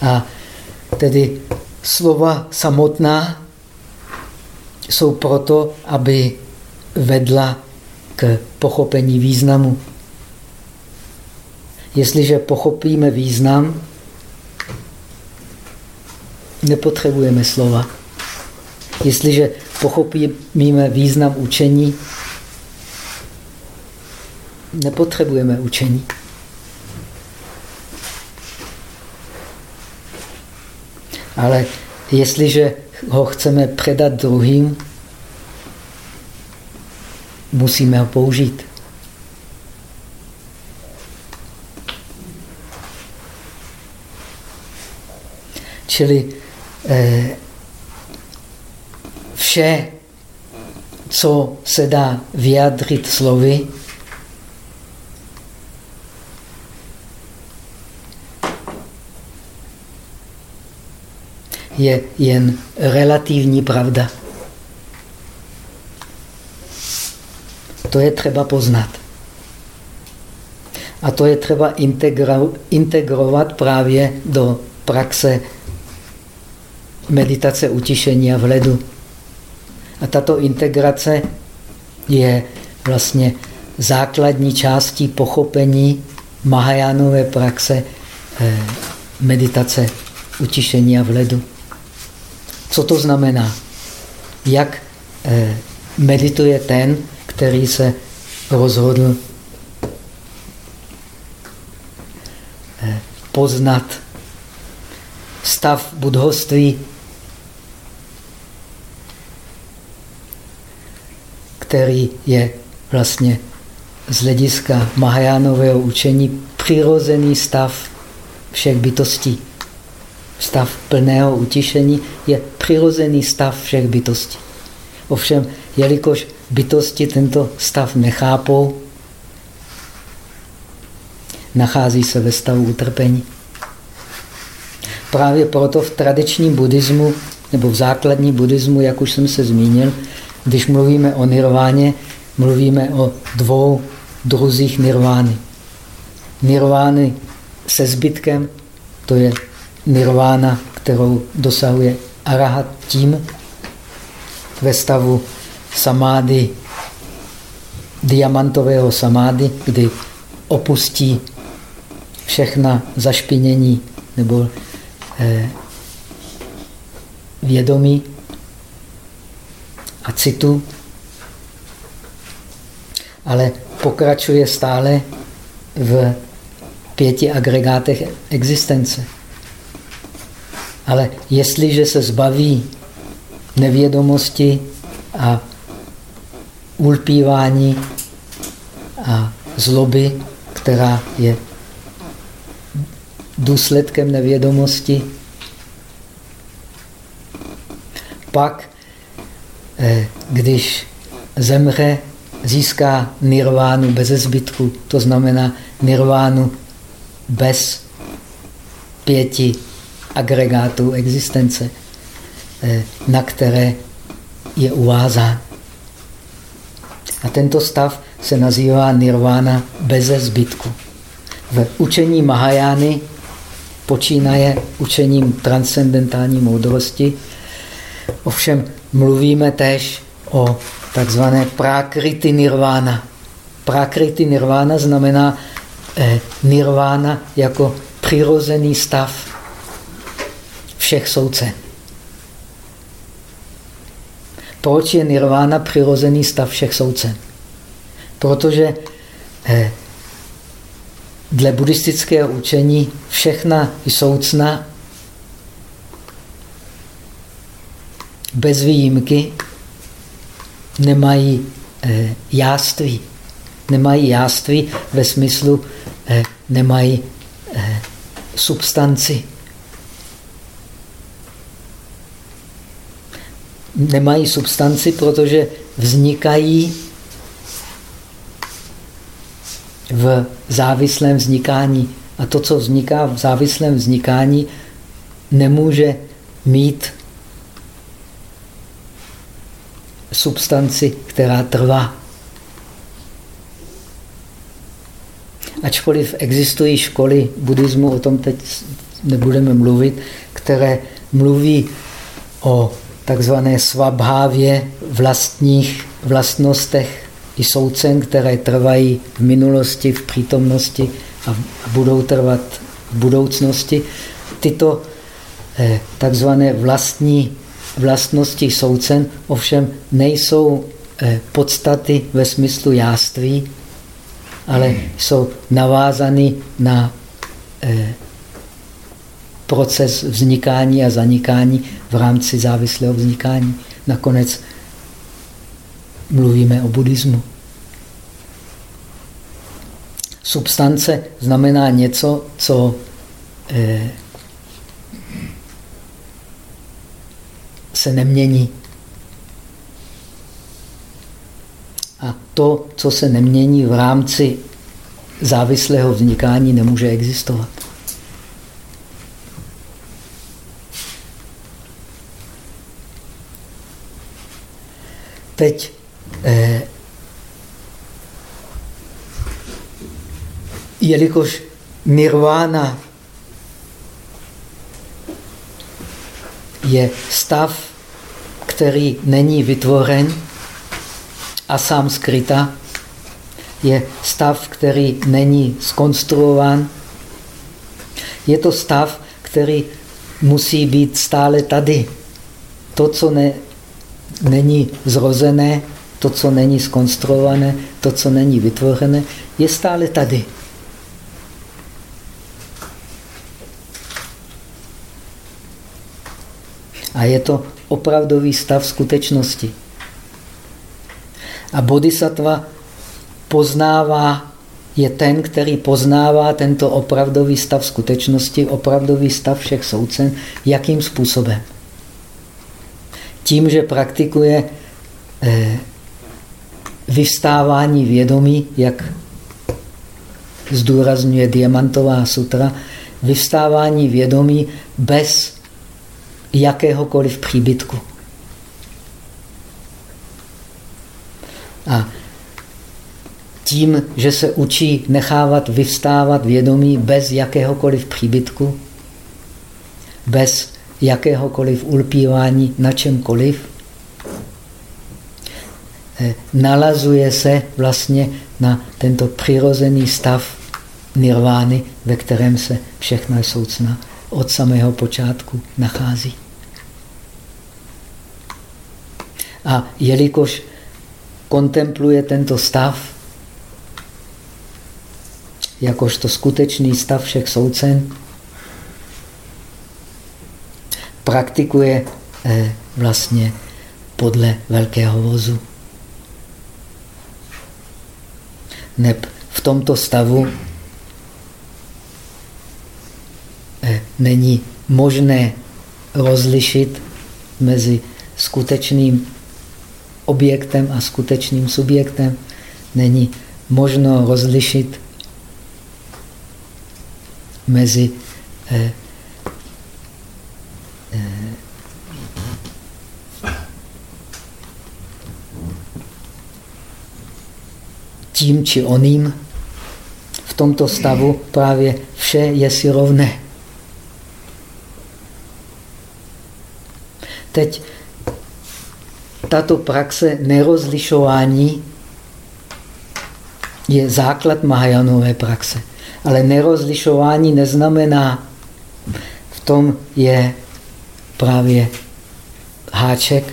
A tedy slova samotná jsou proto, aby vedla k pochopení významu. Jestliže pochopíme význam, nepotřebujeme slova. Jestliže pochopíme význam učení, nepotřebujeme učení. Ale jestliže ho chceme předat druhým, musíme ho použít. Čili vše, co se dá vyjádřit slovy, je jen relativní pravda. To je třeba poznat. A to je třeba integro, integrovat právě do praxe meditace utišení a vledu. A tato integrace je vlastně základní částí pochopení Mahajánové praxe eh, meditace utišení a vledu. Co to znamená? Jak eh, medituje ten, který se rozhodl eh, poznat stav budhoství, který je vlastně z hlediska Mahajánového učení přirozený stav všech bytostí. Stav plného utišení je přirozený stav všech bytostí. Ovšem, jelikož bytosti tento stav nechápou, nachází se ve stavu utrpení. Právě proto v tradičním buddhismu, nebo v základní buddhismu, jak už jsem se zmínil, když mluvíme o nirváně, mluvíme o dvou druzích nirvány. Nirvány se zbytkem, to je nirvána, kterou dosahuje arahat tím ve stavu samády, diamantového samády, kdy opustí všechna zašpinění nebo eh, vědomí a citu, ale pokračuje stále v pěti agregátech existence. Ale jestliže se zbaví nevědomosti a ulpívání a zloby, která je důsledkem nevědomosti, pak, když zemře, získá nirvánu bez zbytku, to znamená nirvánu bez pěti agregátů existence, eh, na které je uvázán. A tento stav se nazývá nirvána bez zbytku. V učení Mahajány počínaje učením transcendentální moudrosti. Ovšem mluvíme též o takzvané prakriti nirvána. Prakriti nirvána znamená eh, nirvána jako přirozený stav všech soucen. Proč je nirvána přirozený stav všech soucen? Protože eh, dle buddhistického učení všechna soucna bez výjimky nemají eh, jáství. Nemají jáství ve smyslu, eh, nemají eh, substanci. Nemají substanci, protože vznikají v závislém vznikání. A to, co vzniká v závislém vznikání, nemůže mít substanci, která trvá. Ačkoliv existují školy buddhismu, o tom teď nebudeme mluvit, které mluví o takzvané svabhávě vlastních vlastnostech i soucen, které trvají v minulosti, v přítomnosti a budou trvat v budoucnosti. Tyto eh, takzvané vlastní vlastnosti soucen ovšem nejsou eh, podstaty ve smyslu jáství, ale jsou navázány na eh, proces vznikání a zanikání v rámci závislého vznikání. Nakonec mluvíme o buddhismu. Substance znamená něco, co se nemění. A to, co se nemění v rámci závislého vznikání, nemůže existovat. Teď eh, jelikož nirvana je stav, který není vytvořen a sám skryta, je stav, který není skonstruován. Je to stav, který musí být stále tady. To, co ne, není zrozené, to, co není skonstruované, to, co není vytvořené, je stále tady. A je to opravdový stav skutečnosti. A bodhisattva poznává, je ten, který poznává tento opravdový stav skutečnosti, opravdový stav všech soucen, jakým způsobem. Tím, že praktikuje eh, vystávání vědomí, jak zdůrazňuje Diamantová sutra, vystávání vědomí bez jakéhokoliv příbytku. A tím, že se učí nechávat vyvstávat vědomí bez jakéhokoliv příbytku, bez jakéhokoliv ulpívání na čemkoliv, eh, nalazuje se vlastně na tento přirozený stav nirvány, ve kterém se všechna soucna od samého počátku nachází. A jelikož kontempluje tento stav, jakožto skutečný stav všech soucen, praktikuje eh, vlastně podle velkého vozu. Neb v tomto stavu eh, není možné rozlišit mezi skutečným objektem a skutečným subjektem. Není možno rozlišit mezi eh, eh, tím či oným. V tomto stavu právě vše je si rovné. Teď tato praxe nerozlišování je základ Mahajanové praxe. Ale nerozlišování neznamená, v tom je právě háček,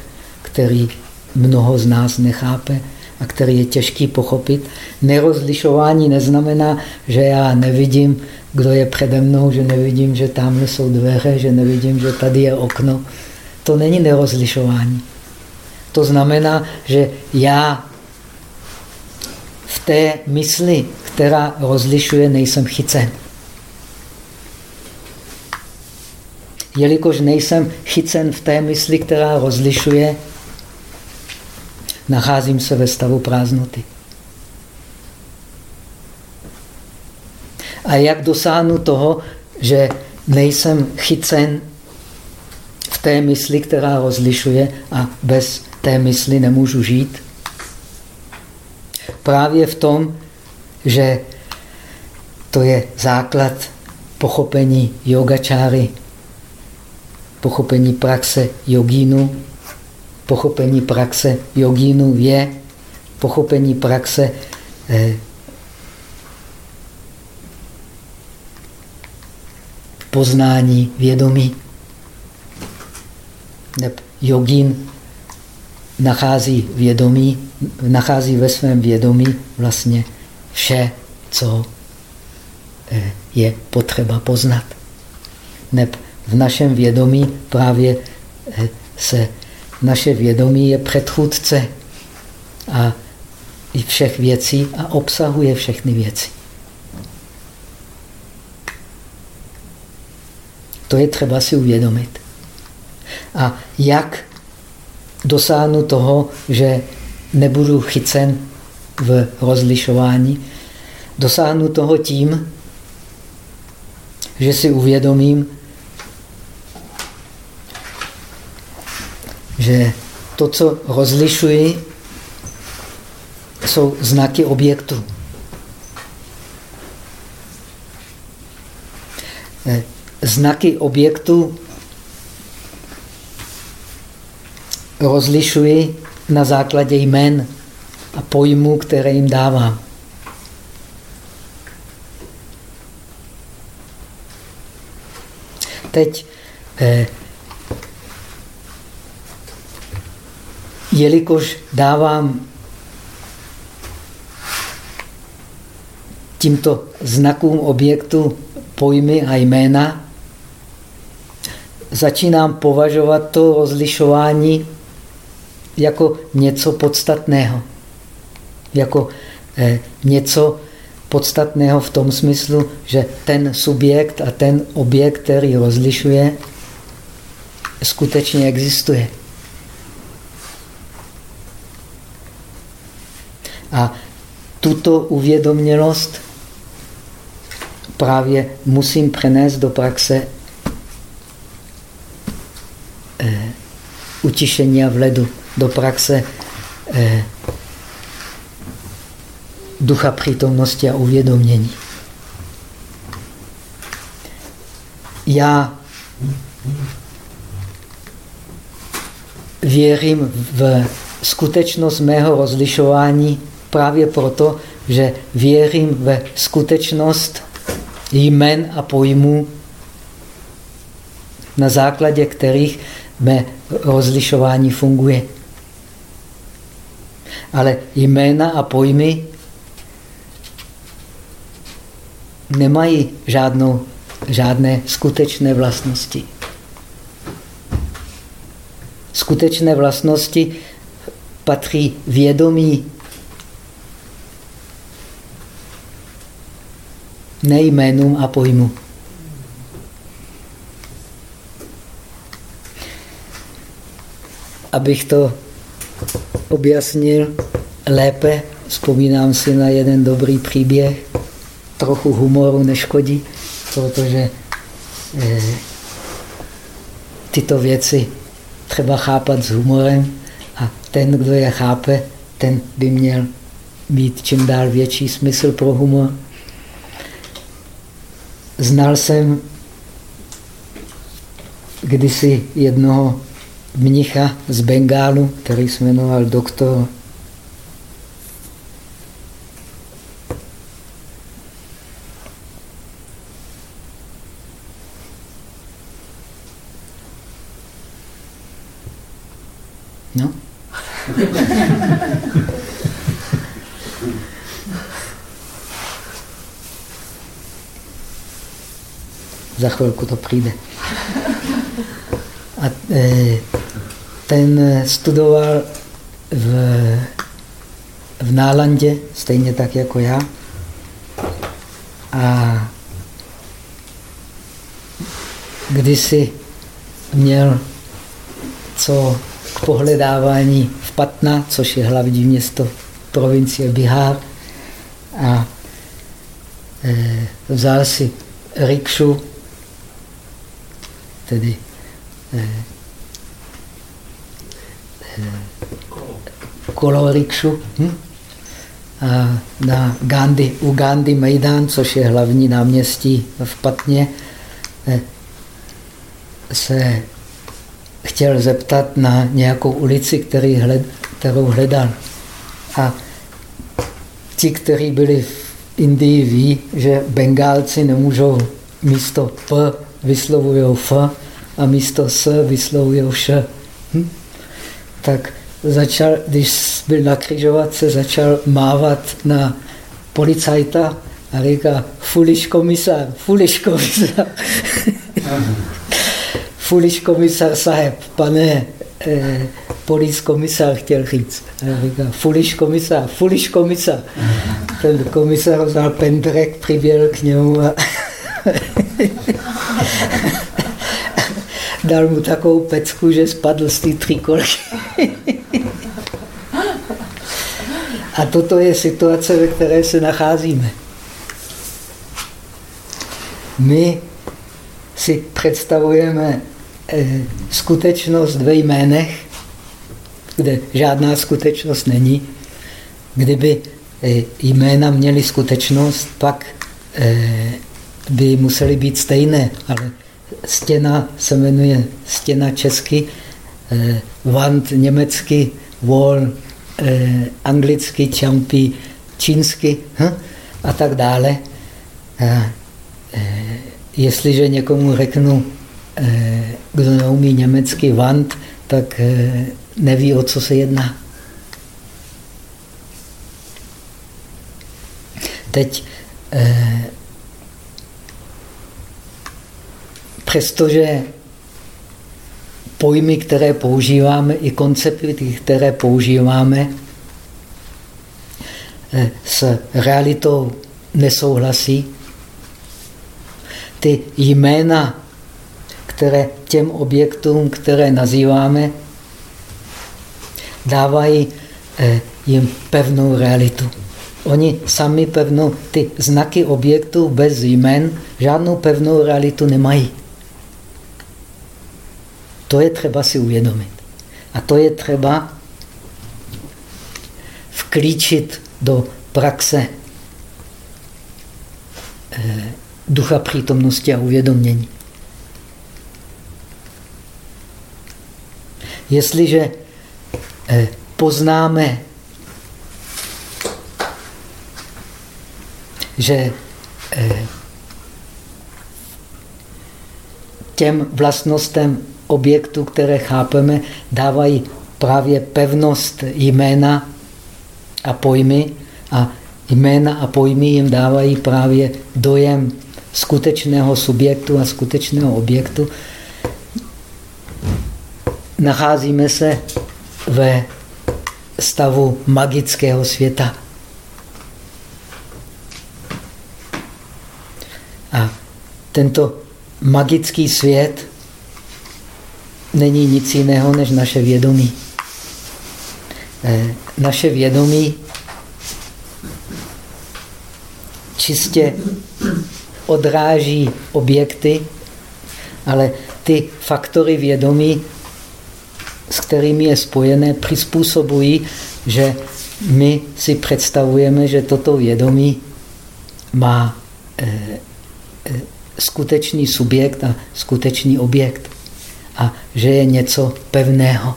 který mnoho z nás nechápe a který je těžký pochopit. Nerozlišování neznamená, že já nevidím, kdo je přede mnou, že nevidím, že tamhle jsou dveře, že nevidím, že tady je okno. To není nerozlišování. To znamená, že já v té mysli, která rozlišuje, nejsem chycen. Jelikož nejsem chycen v té mysli, která rozlišuje, nacházím se ve stavu prázdnoty. A jak dosáhnu toho, že nejsem chycen v té mysli, která rozlišuje a bez té mysli nemůžu žít? Právě v tom, že to je základ pochopení yogačáry, pochopení praxe jogínu. Pochopení praxe jogínu je pochopení praxe eh, poznání vědomí. Jogín nachází vědomí, nachází ve svém vědomí vlastně vše, co eh, je potřeba poznat. Neb v našem vědomí právě eh, se naše vědomí je předchůdce a i všech věcí a obsahuje všechny věci. To je třeba si uvědomit. A jak dosáhnu toho, že nebudu chycen v rozlišování. Dosáhnu toho tím, že si uvědomím, že to, co rozlišuji, jsou znaky objektu. Eh, znaky objektu rozlišuji na základě jmen a pojmů, které jim dávám. Teď, eh, jelikož dávám tímto znakům objektu pojmy a jména, začínám považovat to rozlišování jako něco podstatného. Jako eh, něco podstatného v tom smyslu, že ten subjekt a ten objekt, který rozlišuje, skutečně existuje. A tuto uvědomělost právě musím přenést do praxe eh, utišení a vledu, do praxe eh, ducha přítomnosti a uvědomění. Já věřím v skutečnost mého rozlišování právě proto, že věřím ve skutečnost jmen a pojmů, na základě kterých mé rozlišování funguje. Ale jména a pojmy nemají žádnou, žádné skutečné vlastnosti. Skutečné vlastnosti patří vědomí ne jménům a pojmu. Abych to objasnil lépe, vzpomínám si na jeden dobrý příběh, trochu humoru neškodí, protože eh, tyto věci třeba chápat s humorem a ten, kdo je chápe, ten by měl mít čím dál větší smysl pro humor. Znal jsem kdysi jednoho mnicha z Bengálu, který se jmenoval doktor No. Za chvilku to přijde. A e, ten studoval v, v Nálandě, stejně tak jako já. A kdysi měl co k pohledávání v Patna, což je hlavní město provincie Bihar. A e, vzal si rikšu, tedy e, e, kolo rikšu, hm? a na Gandhi, u Gandhi Maidan, což je hlavní náměstí v Patně, e, se chtěl zeptat na nějakou ulici, který hled, kterou hledal. A ti, kteří byli v Indii, ví, že Bengálci nemůžou místo P vyslovují F a místo S vyslovují Š. Tak začal, když byl na křižovatce, začal mávat na policajta a říká, fuliš komisar, fuliš komisar. Fuliš komisar saheb, pane eh, polis komisar chtěl říct. A říká, fuliš komisar, fuliš komisar. Ten komisar vzal pendrek, přiběl k němu a dal mu takovou pecku, že spadl z té trikolky. a toto je situace, ve které se nacházíme. My si představujeme Eh, skutečnost ve jménech, kde žádná skutečnost není, Kdyby eh, jména měly skutečnost, pak eh, by musely být stejné, ale stěna se jmenuje stěna česky, vant německy, wall anglicky, čampy čínsky hm? a tak dále. Jestliže někomu řeknu, kdo neumí německy vant, tak neví, o co se jedná. Teď, eh, přestože pojmy, které používáme, i koncepty, které používáme, eh, s realitou nesouhlasí, ty jména, které těm objektům, které nazýváme, dávají eh, jim pevnou realitu. Oni sami pevnou, ty znaky objektů bez jmen žádnou pevnou realitu nemají. To je třeba si uvědomit. A to je třeba vklíčit do praxe eh, ducha přítomnosti a uvědomění. Jestliže eh, poznáme že eh, těm vlastnostem objektu, které chápeme, dávají právě pevnost jména a pojmy a jména a pojmy jim dávají právě dojem skutečného subjektu a skutečného objektu. Nacházíme se ve stavu magického světa. A tento magický svět není nic jiného než naše vědomí. Eh, naše vědomí čistě odráží objekty, ale ty faktory vědomí, s kterými je spojené, přizpůsobují, že my si představujeme, že toto vědomí má eh, skutečný subjekt a skutečný objekt. A že je něco pevného.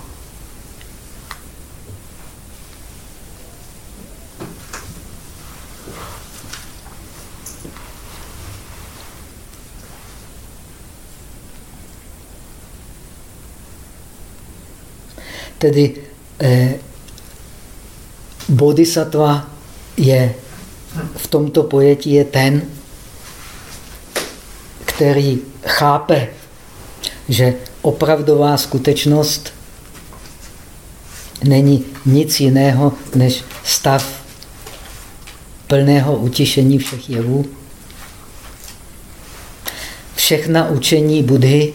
Tedy eh, bodhisattva je v tomto pojetí je ten, který chápe, že opravdová skutečnost není nic jiného než stav plného utišení všech jevů. Všechna učení Budhy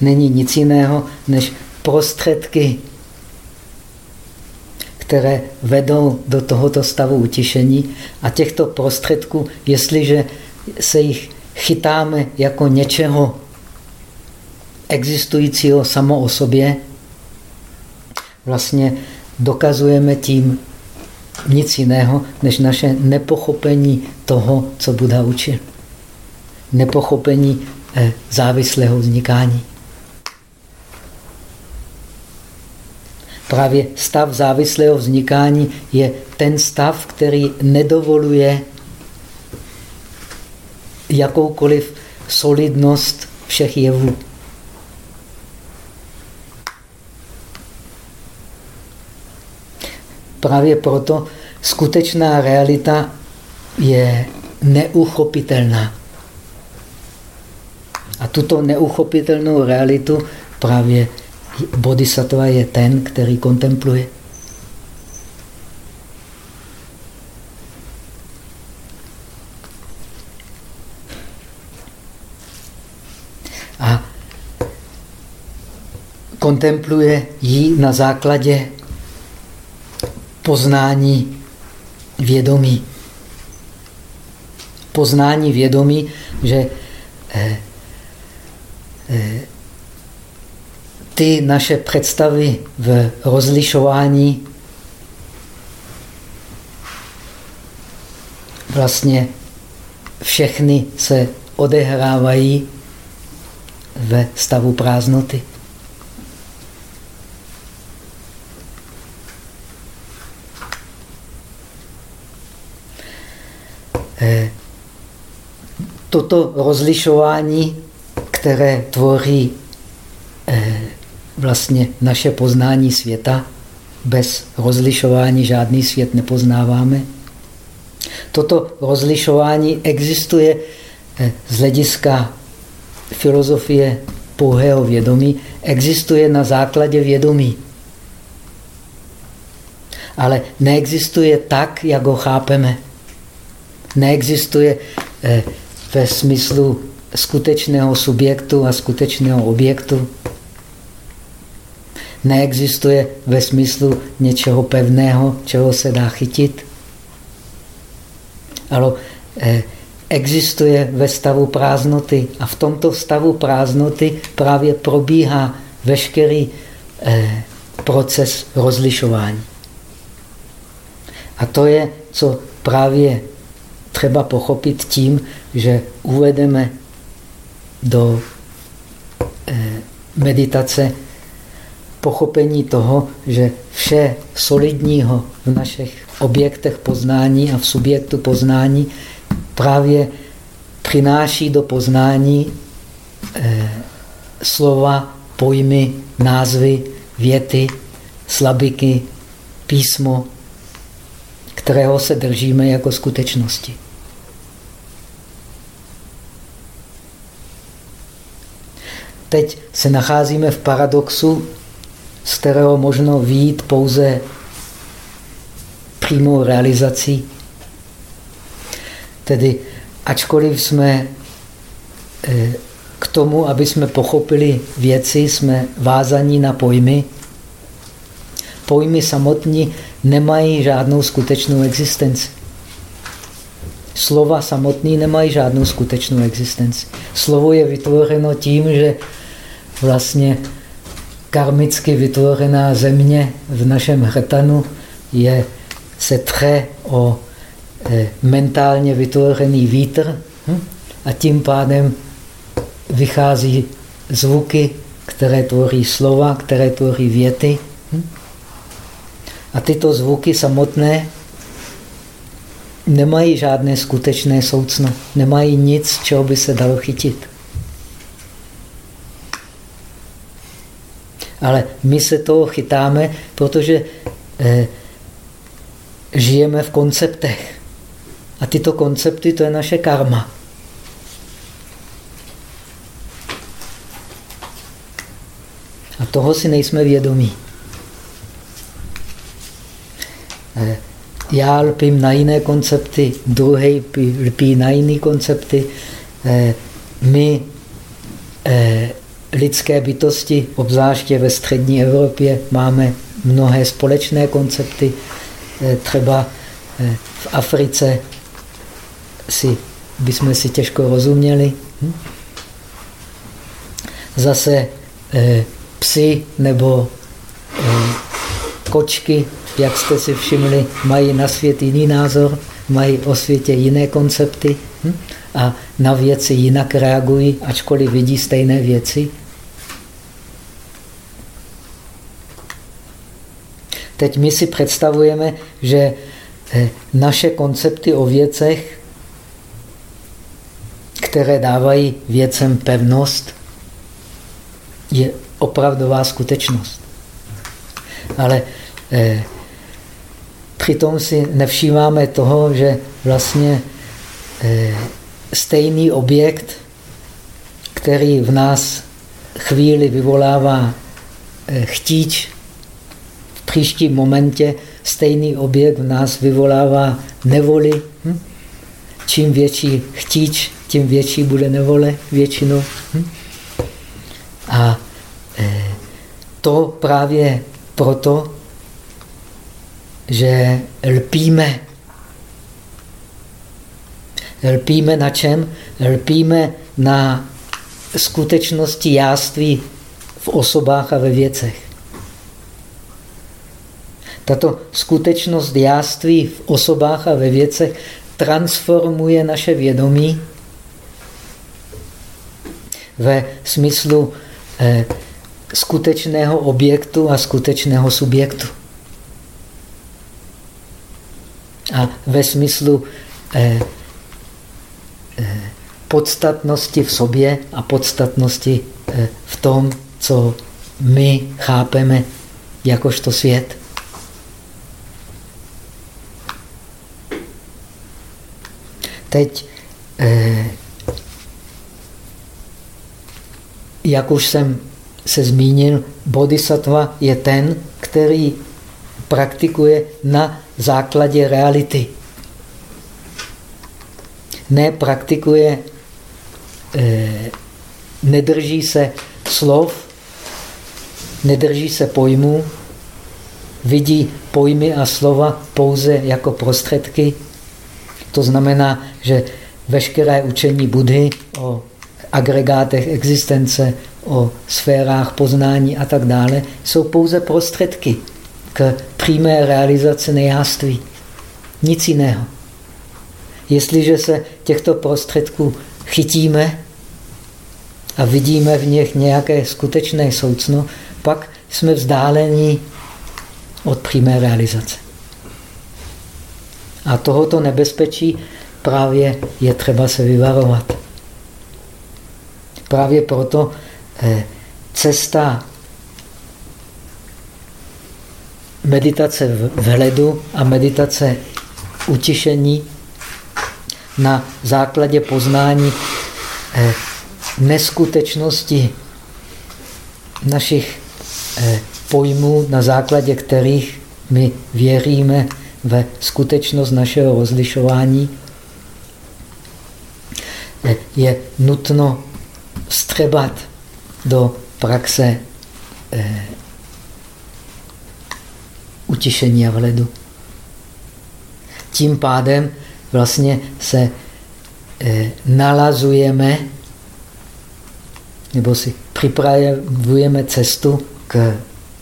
není nic jiného než prostředky které vedou do tohoto stavu utišení. A těchto prostředků, jestliže se jich chytáme jako něčeho existujícího samo o sobě, vlastně dokazujeme tím nic jiného, než naše nepochopení toho, co Buddha učil. Nepochopení eh, závislého vznikání. Právě stav závislého vznikání je ten stav, který nedovoluje jakoukoliv solidnost všech jevů. Právě proto skutečná realita je neuchopitelná. A tuto neuchopitelnou realitu právě bodhisattva je ten, který kontempluje. Kontempluje ji na základě poznání vědomí. Poznání vědomí, že eh, eh, ty naše představy v rozlišování vlastně všechny se odehrávají ve stavu prázdnoty. Toto rozlišování, které tvoří eh, vlastně naše poznání světa, bez rozlišování žádný svět nepoznáváme. Toto rozlišování existuje eh, z hlediska filozofie pouhého vědomí, existuje na základě vědomí. Ale neexistuje tak, jak ho chápeme. Neexistuje eh, ve smyslu skutečného subjektu a skutečného objektu. Neexistuje ve smyslu něčeho pevného, čeho se dá chytit. Ale eh, existuje ve stavu prázdnoty a v tomto stavu prázdnoty právě probíhá veškerý eh, proces rozlišování. A to je, co právě třeba pochopit tím, že uvedeme do eh, meditace pochopení toho, že vše solidního v našich objektech poznání a v subjektu poznání právě přináší do poznání eh, slova, pojmy, názvy, věty, slabiky, písmo, kterého se držíme jako skutečnosti. Teď se nacházíme v paradoxu, z kterého možno výjít pouze přímou realizací. Tedy ačkoliv jsme eh, k tomu, aby jsme pochopili věci, jsme vázaní na pojmy. Pojmy samotní nemají žádnou skutečnou existenci. Slova samotný nemají žádnou skutečnou existenci. Slovo je vytvořeno tím, že vlastně karmicky vytvořená země v našem hrtanu je, se tře o e, mentálně vytvořený vítr hm? a tím pádem vychází zvuky, které tvoří slova, které tvoří věty. Hm? A tyto zvuky samotné nemají žádné skutečné soucno, nemají nic, čeho by se dalo chytit. Ale my se toho chytáme, protože eh, žijeme v konceptech. A tyto koncepty, to je naše karma. A toho si nejsme vědomí. Eh, já lpím na jiné koncepty, druhý lpí na jiné koncepty. Eh, my eh, lidské bytosti, obzvláště ve střední Evropě, máme mnohé společné koncepty. Třeba v Africe si, bychom si těžko rozuměli. Hm? Zase psy nebo kočky jak jste si všimli, mají na svět jiný názor, mají o světě jiné koncepty hm? a na věci jinak reagují, ačkoliv vidí stejné věci. Teď my si představujeme, že eh, naše koncepty o věcech, které dávají věcem pevnost, je opravdová skutečnost. Ale eh, Přitom si nevšímáme toho, že vlastně eh, stejný objekt, který v nás chvíli vyvolává eh, chtíč, příštím momentě stejný objekt v nás vyvolává nevoli. Hm? Čím větší chtíč, tím větší bude nevole většinou. Hm? A eh, to právě proto, že lpíme. Lpíme na čem? Lpíme na skutečnosti jáství v osobách a ve věcech. Tato skutečnost jáství v osobách a ve věcech transformuje naše vědomí ve smyslu eh, skutečného objektu a skutečného subjektu. A ve smyslu eh, eh, podstatnosti v sobě a podstatnosti eh, v tom, co my chápeme jakožto svět. Teď, eh, jak už jsem se zmínil, bodhisattva je ten, který praktikuje na základě reality. Nepraktikuje, eh, nedrží se slov, nedrží se pojmů, vidí pojmy a slova pouze jako prostředky. To znamená, že veškeré učení Budhy o agregátech existence, o sférách poznání a tak dále, jsou pouze prostředky k přímé realizaci nejáství. Nic jiného. Jestliže se těchto prostředků chytíme a vidíme v nich nějaké skutečné soucno, pak jsme vzdáleni od přímé realizace. A tohoto nebezpečí právě je třeba se vyvarovat. Právě proto eh, cesta meditace vhledu a meditace utišení na základě poznání eh, neskutečnosti našich eh, pojmů, na základě kterých my věříme ve skutečnost našeho rozlišování, eh, je nutno vstřebat do praxe utišení a vledu. Tím pádem vlastně se eh, nalazujeme nebo si připravujeme cestu k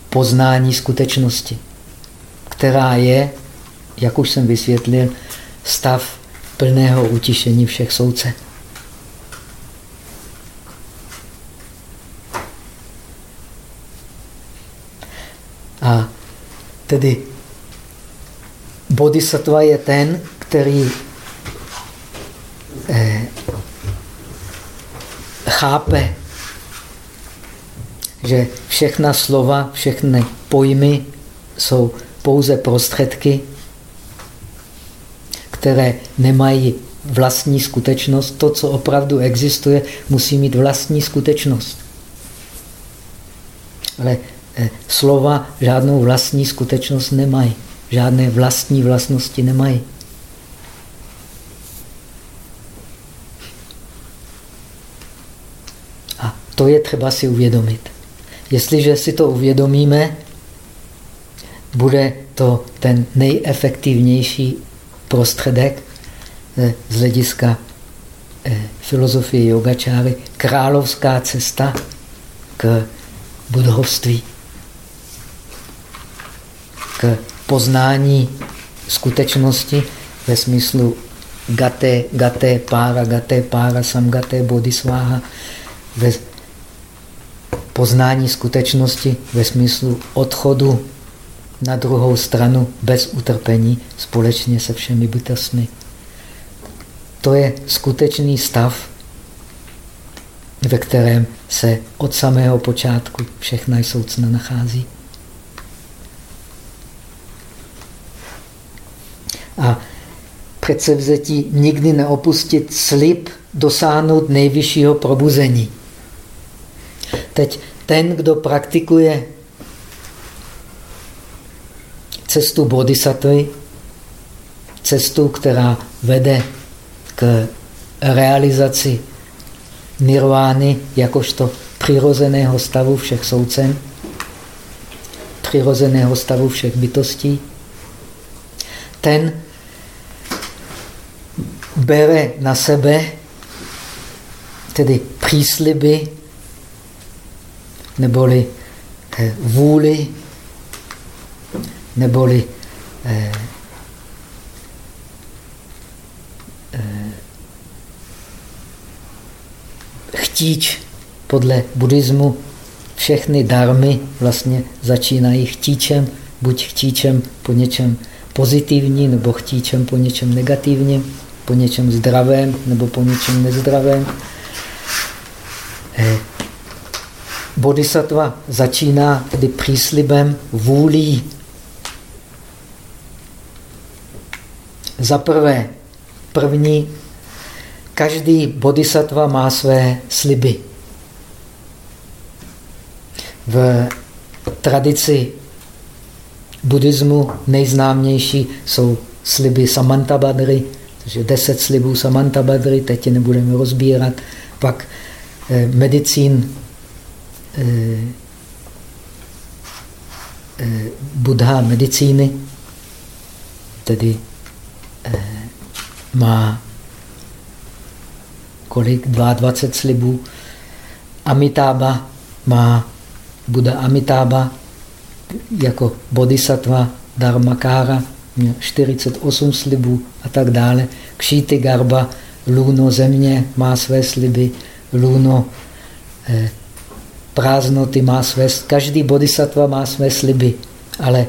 poznání skutečnosti, která je, jak už jsem vysvětlil, stav plného utišení všech souce. A Tedy bodhisattva je ten, který eh, chápe, že všechna slova, všechny pojmy jsou pouze prostředky, které nemají vlastní skutečnost. To, co opravdu existuje, musí mít vlastní skutečnost. Ale Eh, slova žádnou vlastní skutečnost nemají. Žádné vlastní vlastnosti nemají. A to je třeba si uvědomit. Jestliže si to uvědomíme, bude to ten nejefektivnější prostředek eh, z hlediska eh, filozofie yogačáry, královská cesta k budovství k poznání skutečnosti ve smyslu gaté, gaté, pára, gaté, pára, samgaté, bodhisváha, ve poznání skutečnosti ve smyslu odchodu na druhou stranu bez utrpení společně se všemi bytostmi. To je skutečný stav, ve kterém se od samého počátku všechna soucna nachází. a předsevzetí nikdy neopustit slib dosáhnout nejvyššího probuzení. Teď ten, kdo praktikuje cestu bodhisattvy, cestu, která vede k realizaci nirvány jakožto přirozeného stavu všech soucen, přirozeného stavu všech bytostí, ten bere na sebe tedy přísliby neboli vůli, neboli eh, eh, chtíč podle buddhismu všechny darmy vlastně začínají chtíčem, buď chtíčem po něčem pozitivním, nebo chtíčem po něčem negativním, po něčem zdravém, nebo po něčem nezdravém. Eh, bodhisattva začíná tedy příslibem vůlí. Za prvé, první, každý bodhisattva má své sliby. V tradici buddhismu nejznámější jsou sliby Samantabhadry, takže deset slibů Samantabhadry, teď je nebudeme rozbírat. Pak eh, medicín eh, eh, Buddha medicíny, tedy má kolik? 22 slibů. Amitába má Buddha Amitába jako bodhisattva Dharmakára, měl 48 slibů a tak dále. Kšíty Garba, lůno země má své sliby, lůno eh, prázdnoty má své, každý bodhisattva má své sliby, ale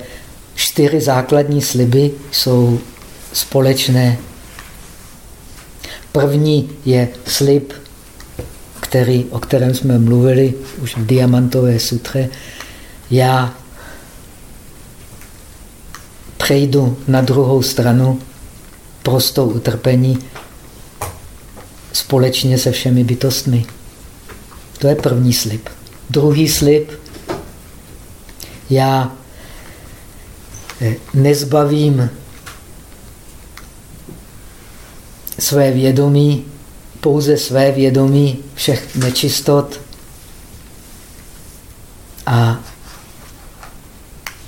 čtyři základní sliby jsou společné. První je slib, který, o kterém jsme mluvili už v Diamantové sutře. Já přejdu na druhou stranu prostou utrpení společně se všemi bytostmi. To je první slib. Druhý slib. Já eh, nezbavím své vědomí, pouze své vědomí všech nečistot a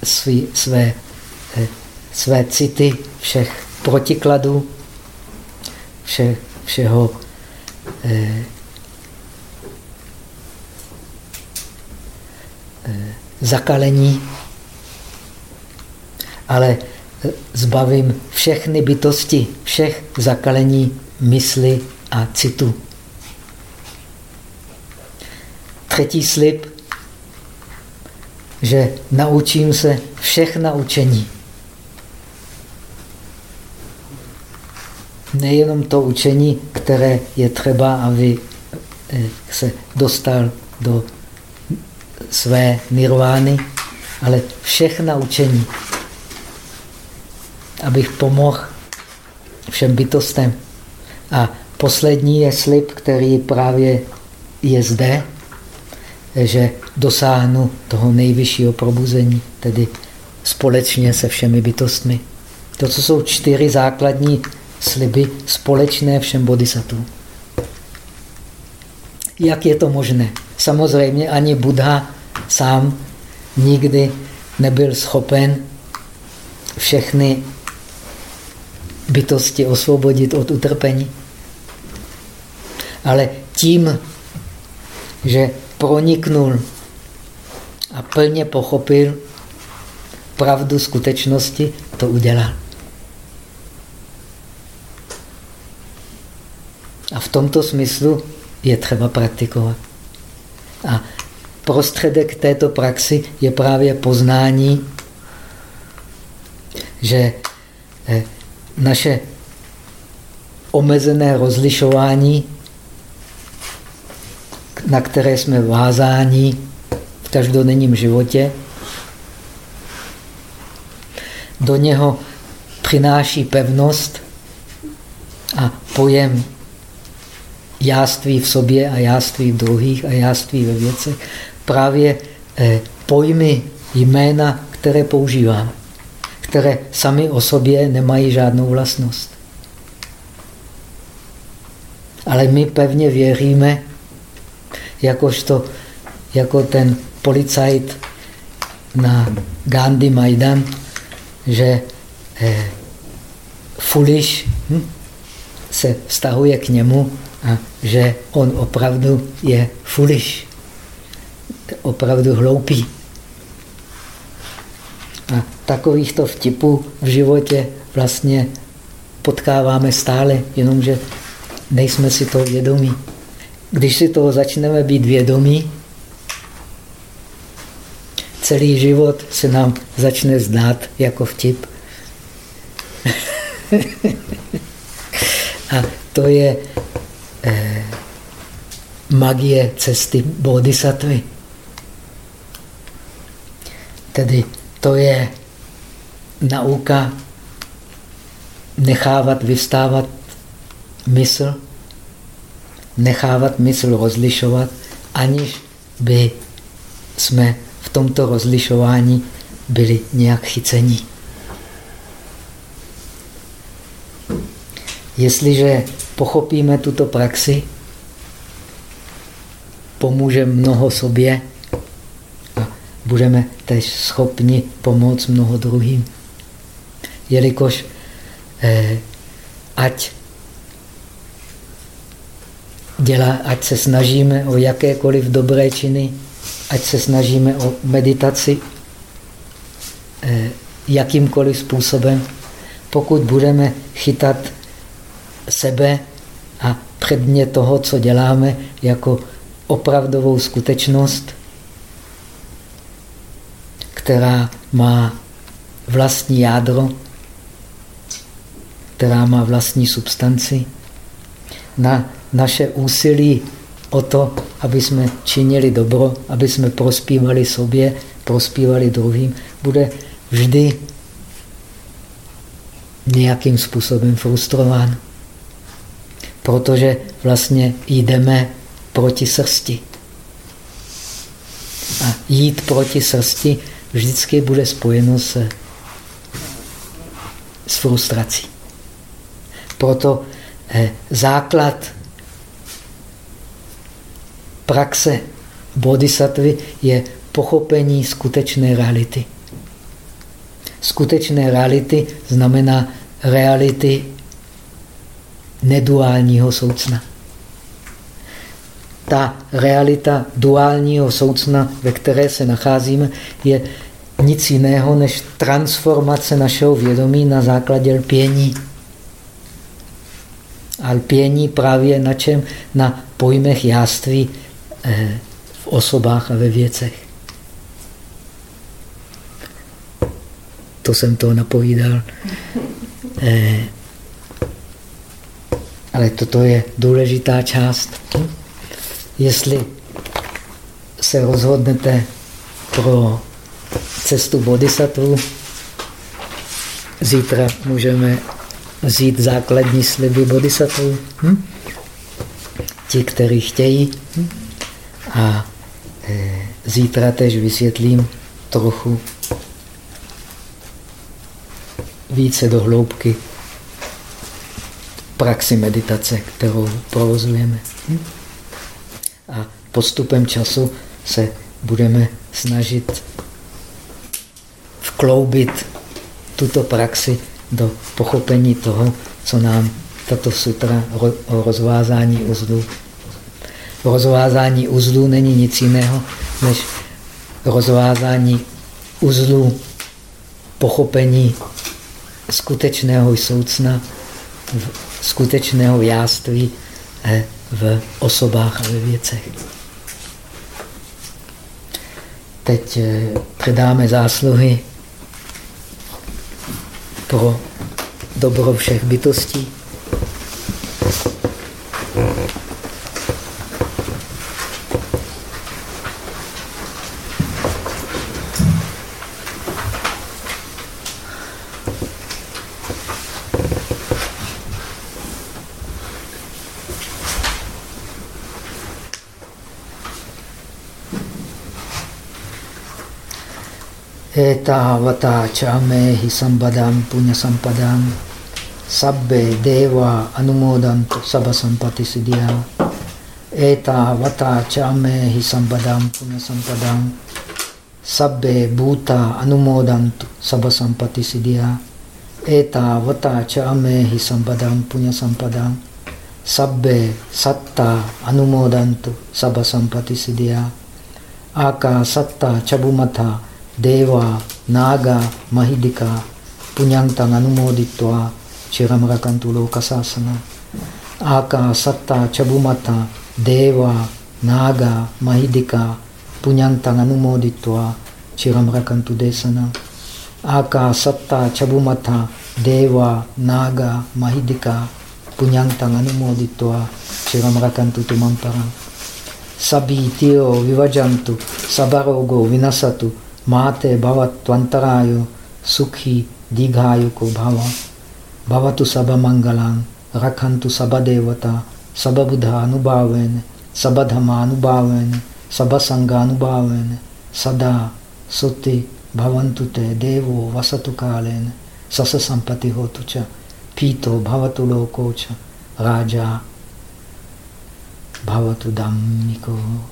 svý, své eh, své city všech protikladů, vše, všeho eh, eh, zakalení, ale zbavím všechny bytosti, všech zakalení mysli a citu. Třetí slib, že naučím se všech naučení. nejenom to učení, které je třeba, aby eh, se dostal do své nirvány, ale všechna učení, abych pomohl všem bytostem. A poslední je slib, který právě je zde, že dosáhnu toho nejvyššího probuzení, tedy společně se všemi bytostmi. To, co jsou čtyři základní sliby společné všem bodhisattvům. Jak je to možné? Samozřejmě ani Buddha sám nikdy nebyl schopen všechny bytosti osvobodit od utrpení. Ale tím, že proniknul a plně pochopil pravdu skutečnosti, to udělal. A v tomto smyslu je třeba praktikovat. A prostředek této praxi je právě poznání, že eh, naše omezené rozlišování, na které jsme vázáni v každodenním životě, do něho přináší pevnost a pojem jáství v sobě a jáství v druhých a jáství ve věcech. Právě eh, pojmy, jména, které používám, které sami o sobě nemají žádnou vlastnost. Ale my pevně věříme, jakožto, jako ten policajt na Gandhi Majdan, že eh, foolish hm, se vztahuje k němu a že on opravdu je foolish. opravdu hloupí. A takovýchto vtipů v životě vlastně potkáváme stále, jenomže nejsme si toho vědomí. Když si toho začneme být vědomí, celý život se nám začne zdát jako vtip. A to je eh, magie cesty bodhisattvy. Tedy to je nauka nechávat vystávat mysl, nechávat mysl rozlišovat, aniž by jsme v tomto rozlišování byli nějak chycení. Jestliže pochopíme tuto praxi, pomůže mnoho sobě budeme tež schopni pomoct mnoho druhým. Jelikož eh, ať, dělá, ať se snažíme o jakékoliv dobré činy, ať se snažíme o meditaci eh, jakýmkoliv způsobem, pokud budeme chytat sebe a předně toho, co děláme, jako opravdovou skutečnost, která má vlastní jádro, která má vlastní substanci. Na naše úsilí o to, aby jsme činili dobro, aby jsme prospívali sobě, prospívali druhým, bude vždy nějakým způsobem frustrován. Protože vlastně jdeme proti srsti. A jít proti srsti vždycky bude spojeno se, s frustrací. Proto eh, základ praxe bodhisattvy je pochopení skutečné reality. Skutečné reality znamená reality neduálního soucna ta realita duálního soucna, ve které se nacházíme, je nic jiného než transformace našeho vědomí na základě lpění. A lpění právě na čem? Na pojmech jáství eh, v osobách a ve věcech. To jsem to napovídal. Eh, ale toto je důležitá část. Jestli se rozhodnete pro cestu bodhisattva, zítra můžeme vzít základní sliby bodhisattva. Hm? Ti, kteří chtějí. Hm? A e, zítra tež vysvětlím trochu více do hloubky praxi meditace, kterou provozujeme. Hm? A postupem času se budeme snažit vkloubit tuto praxi do pochopení toho, co nám tato sutra o rozvázání uzlů. Rozvázání uzlů není nic jiného, než rozvázání uzlů pochopení skutečného soucna, skutečného jáství eh, v osobách a ve věcech. Teď eh, předáme zásluhy pro dobro všech bytostí. Etavata chame hi sambadam punya sampadam sabbe deva anumodantu sabha sampati siddhya Etavata chame hi sambadam punya sampadam sabbe bhuta anumodantu sabha sampati siddhya Etavata chame hi sambadam punya sampadam sabbe satta anumodantu sabha sampati siddhya Aka Satta Chabumata Deva Naga Mahidika Punyantang Anumoditva Chiramrakantu Lokasasana. Aka Satta Chabumata Deva Naga Mahidika Punyantang Anumoditva Chiramrakantu Desana. Aka Satta Chabumata Deva Naga Mahidika Punyantang Anumoditva Chiramrakantu Tumamparam sabitio vivajantu, sabarogo vinasatu, माते भवत्वंतराय सुखी दीघायु को भव। भवतु सब मंगलां, रखन्तु सब देवता, सब बुधानुभावेन सब धमानुभावेन सब संगानुभावेन सदा सुति भवन्तु ते देवो वसतु कालेन सस संपत्ति होतु च, पीतो भवतु लोको च, राजा भवतु दाम्निको।